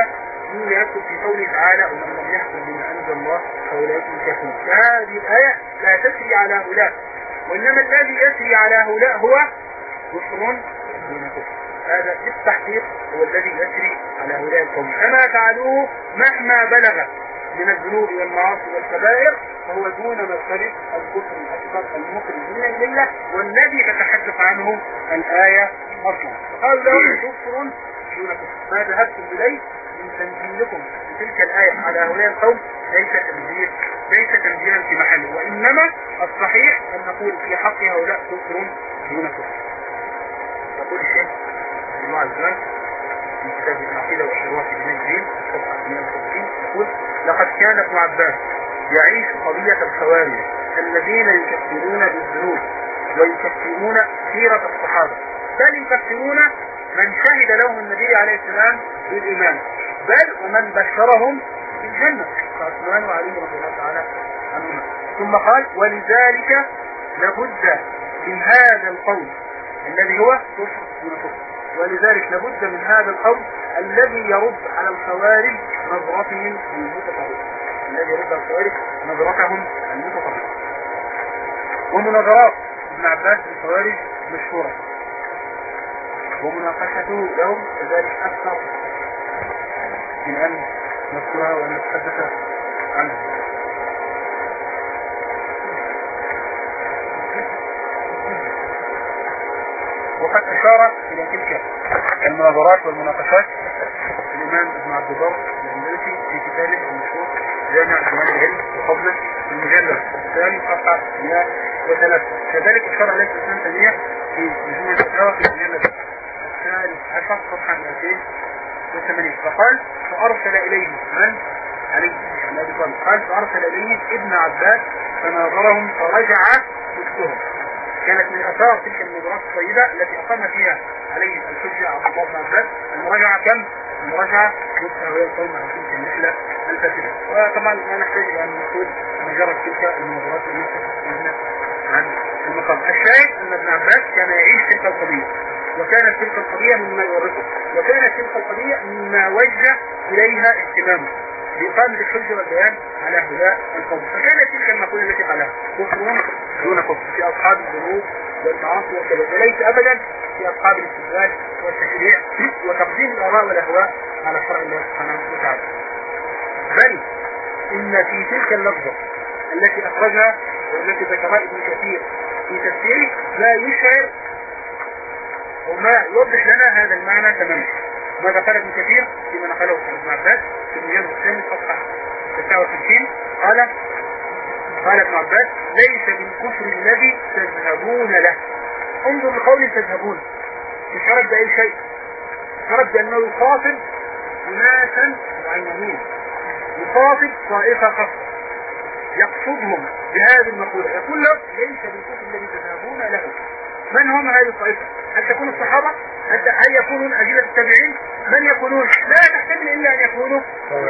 Speaker 1: مما يدخل في قوله تعالى ومن لم يحكم بما أنزل الله فأولئك الكافرون فهذه الآية لا تسري على هؤلاء وإنما الذي يسري على هؤلاء هو كفر دون كفر. هذا بالتحقيق هو الذي يسري على هؤلاء القوم. كما فعلوه مهما بلغ. من الذنوب والمعاصي والكبائر فهو دون مرتبة الكفر الأكبر المخرج من الملة والذي تتحدث عنه الآية أصلا. فقال له كفر دون كفر. ما ذهبتم إليه من تنزيلكم. تلك الآية على هؤلاء القوم ليس تنزيل ليس تنزيلا في محله وإنما الصحيح أن نقول في حق هؤلاء كفر دون كفر. يقول الشيخ ابن عزام في كتاب العقيدة والشروع في بناء الدين صفحة 150 يقول لقد كان ابن عباس يعيش قضية الخوارج الذين يكفرون بالذنوب ويكفرون سيرة الصحابة. بل يكفرون من شهد لهم النبي عليه السلام بالإيمان. بل ومن بشرهم بالجنة. كعثمان وعلي رضي الله تعالى عنهما. ثم قال ولذلك لابد من هذا القول الذي هو كفر دون كفر. ولذلك لابد من هذا القول الذي يرد على الخوارج نظرتهم المتطرفة. الذي يرد على الخوارج نظرتهم المتطرفة. ومناظرات ابن عباس للخوارج مشهورة. ومناقشته لهم كذلك أكثر من أن نذكرها وأن نتحدث عنها. وقد أشار إلى تلك المناظرات والمناقشات. الإمام ابن عبد البر الأندلسي في كتابه المشهور جامع جمال العلم وفضله في المجلد الثاني صفحة 103 كذلك أشار إليه الإسلام تيمية في مجموعة الفتاوى في المجلد الثالث عشر صفحة 280 فقال فأرسل إليه من عليه بن أبي طالب. قال فأرسل إليه ابن عباس فناظرهم فرجع مثلهم كانت من آثار تلك المباراة الطيبه التي أقام فيها عليه الحجة عبد الله بن عباس. المراجعة كم؟ المراجعة نصف هؤلاء القوم على تلك النحلة الفاسدة. وطبعا لا نحتاج إلى أن نقول مجرد تلك المباراة التي عن المقام. الشاهد أن ابن عباس كان يعيش تلك القضية وكانت تلك القضية مما يورثه وكانت تلك القضية مما وجه إليها اهتمامه بإقامة الحجة والبيان على هؤلاء القوم فكانت تلك المقولة التي قالها. كفر دون كفر في أصحاب الذنوب والمعاصي والكذب. وليس أبدا في أصحاب الاستدلال والتشريع وتقديم الآراء والأهواء على شرع الله سبحانه وتعالى. بل إن في تلك اللفظة التي أخرجها والتي ذكرها ابن كثير في تفسيره ما يشعر وما يوضح لنا هذا المعنى تماما. ماذا قال ابن كثير؟ فيما نقله ابن عباس في المجلد الثاني صفحة 69 قال قال ابن عباس ليس بالكفر الذي تذهبون له. انظر لقول تذهبون. مش رد بأي شيء. رد بأنه يخاطب أناسا معينين يخاطب طائفة خاصة يقصدهم بهذه المقولة. يقول له ليس بالكفر الذي تذهبون له. من هم هذه الطائفة؟ هل تكون الصحابة؟ هل يكونون أجلة التابعين؟ من يكونون لا تحتمل إلا أن يكونوا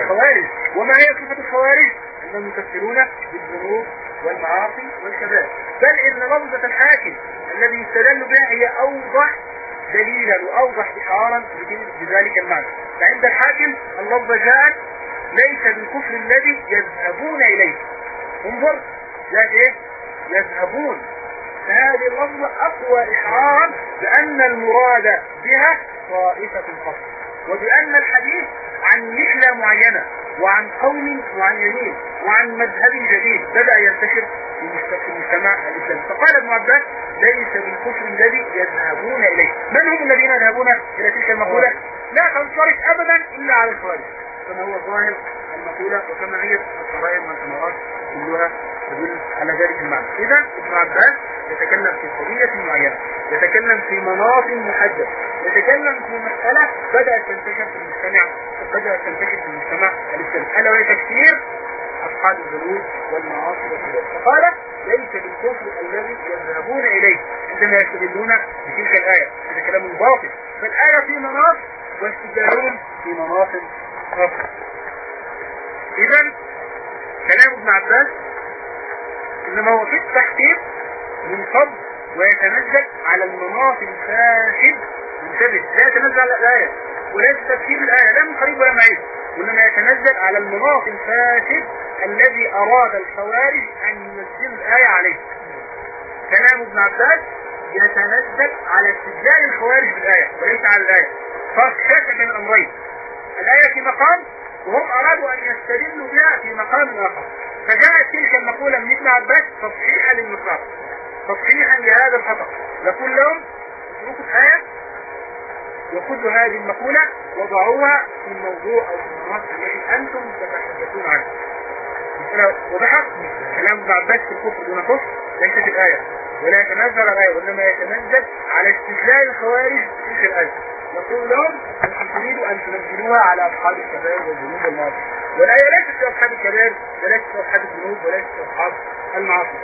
Speaker 1: خوارج. وما هي صفة الخوارج؟ أنهم يكفرون بالذنوب والمعاصي والكبائر. بل إن لفظة الحاكم الذي يستدل بها هي أوضح دليلا وأوضح إشعارا بذلك المعنى. فعند الحاكم اللفظة جاءت ليس بالكفر الذي يذهبون إليه. انظر جاءت إيه؟ يذهبون. فهذه اللفظة أقوى إشعارا بأن المراد بها طائفة الفصل وبأن الحديث عن نحلة معينة وعن قوم معينين وعن مذهب جديد بدأ ينتشر في المجتمع الإسلامي فقال ابن عباس ليس بالكفر الذي يذهبون إليه. من هم الذين يذهبون إلى تلك المقولة؟ لا تنصرف أبدا إلا على الخوارج كما هو ظاهر المقولة وكما هي القرائن والثمرات كلها. تدل على ذلك المعنى. إذا ابن عباس يتكلم في قضية معينة يتكلم في مناط محدد يتكلم في مسألة بدأت تنتشر في المجتمع بدأت تنتشر في المجتمع الإسلامي ألا وهي تكثير؟ أصحاب الذنوب والمعاصي والكبائر فقال ليس بالكفر الذي يذهبون إليه عندما يستدلون بتلك الآية. هذا كلام باطل. فالآية في مناط واستدلالهم في مناط آخر إذا كلام ابن عباس إنما هو في التحقيق منصب ويتنزل على المناط الفاسد منتبه لا يتنزل على الآية وليس تفسير الآية لا من قريب ولا بعيد وإنما يتنزل على المناط الفاسد الذي أراد الخوارج أن ينزلوا الآية عليه. كلام ابن عباس يتنزل على استدلال الخوارج بالآية وليس على الآية. فاكتشف بين الأمرين. الآية في مقام وهم أرادوا أن يستدلوا بها في مقام آخر. فجاءت تلك المقولة عباس تصحيحا للمصاب تصحيحا لهذا الخطأ. نقول لهم اتركوا الآية وخذوا هذه المقولة وضعوها في الموضوع أو في المناط الذي أنتم تتحدثون عنه. مسألة وضحت كلام ابن عباس في الكفر دون كفر ليست الآية. ولا يتنزل الآية وإنما يتنزل على استدلال الخوارج في الآية. نقول لهم أنتم تريدوا أن تنزلوها على أصحاب الكبائر والذنوب والمعاصي. والآية ليست في أصحاب الكبائر وليست في أصحاب الذنوب وليست في أصحاب المعاصي.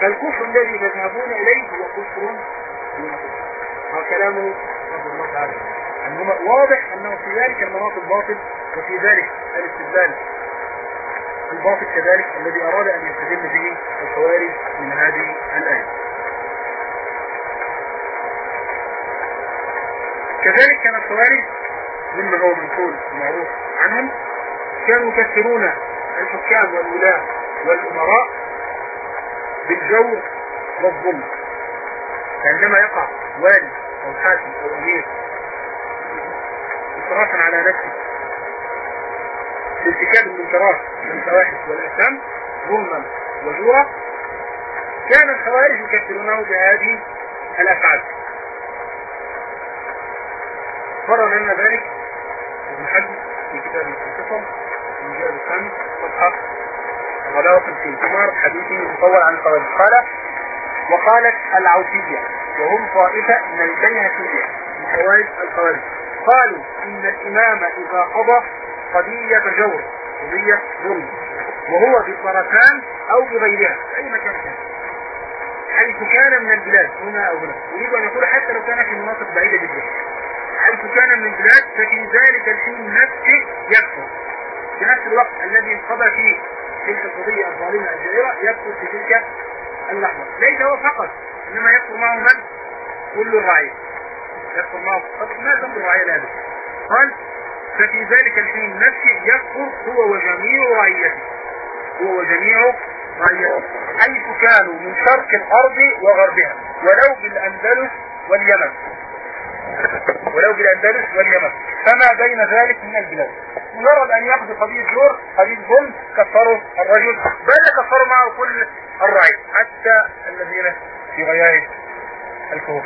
Speaker 1: فالكفر الذي تذهبون إليه هو كفر وكلامه رب الله تعالى أنه واضح أنه في ذلك المناط الباطل وفي ذلك الاستدلال الباطل كذلك الذي أراد أن يستدل به الخوارج من هذه الآية. كذلك كان الخوارج مما هو منقول معروف عنهم كانوا يكثرون الحكام والولاة والأمراء بالجور والظلم. عندما يقع والي أو حاكم أو أمير إصرافا على نفسه. لارتكاب المنكرات والفواحش والأثام ظلما وجورا كان الخوارج يكثرونه بهذه الأفعال. قرر لنا ذلك ابن حزم في كتاب القصص المجال الخامس صفحة غلاوة في ثمار حديثه المطول عن الخوارج قال وقالت العوفية وهم طائفة من البيهقية من خوارج الخوارج قالوا إن الإمام إذا قضى قضية جور قضية ظلم وهو بطرفان أو بغيرها أي مكان كان حيث كان من البلاد هنا أو هنا يريد أن يقول حتى لو كان في مناطق بعيدة جدا حيث كان من البلاد ففي ذلك الحين يكفر نفس الوقت الذي انقضى فيه تلك القضية الظالمة الجائرة يكفر في تلك اللحظة. ليس هو فقط إنما يكفر معه من؟ كل الرعية يكفر معه طب ما ذنب الرعية هذا؟ قال ففي ذلك الحين نفسه يكفر هو وجميع رعيته. هو وجميع رعيته. حيث كانوا من شرق الأرض وغربها. ولو بالأندلس واليمن. ولو بالأندلس واليمن. فما بين ذلك من البلاد؟ مجرد أن يأخذ قضية جور قضية ظلم كفروا الرجل. بل كفروا معه كل الرعي حتى الذين في غياهب الكفر.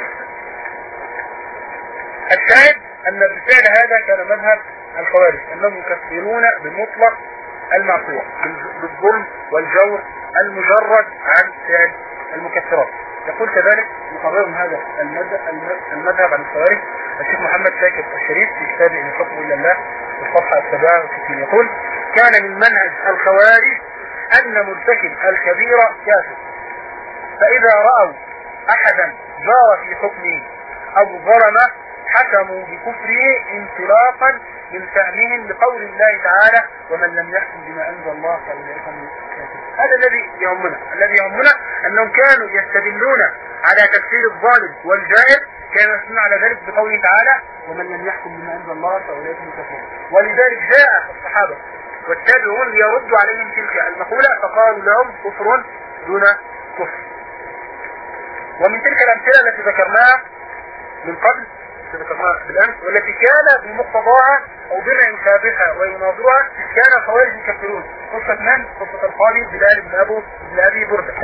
Speaker 1: الشاهد أن بالفعل هذا كان مذهب الخوارج أنهم يكفرون بمطلق المعصية بالظلم والجور المجرد عن فعل المكفرات. يقول كذلك مقرر هذا المذهب عن الخوارج الشيخ محمد شاكر الشريف في كتابه إن الحكم الا الله الصفحة السابعة والستين يقول كان من منهج الخوارج أن مرتكب الكبيره كافر. فإذا رأوا أحدا جار في حكمه أو ظلمه حكموا بكفره انطلاقا من فهمهم لقول الله تعالى ومن لم يحكم بما أنزل الله فأولئك هم هذا الذي يهمنا. الذي يهمنا أنهم كانوا يستدلون على تكفير الظالم والجائر كانوا يستدلون على ذلك بقوله تعالى ومن لم يحكم بما انزل الله فأولئك هم الكافرون ولذلك جاء الصحابة والتابعون ليردوا عليهم تلك المقولة فقالوا لهم كفر دون كفر. ومن تلك الأمثلة التي ذكرناها من قبل بالامس والتي كان بمقتضاها أو بما يشابهها ويناظرها كان الخوارج يكفرون قصة من؟ قصة القاضي بلال بن ابو بن أبي بردة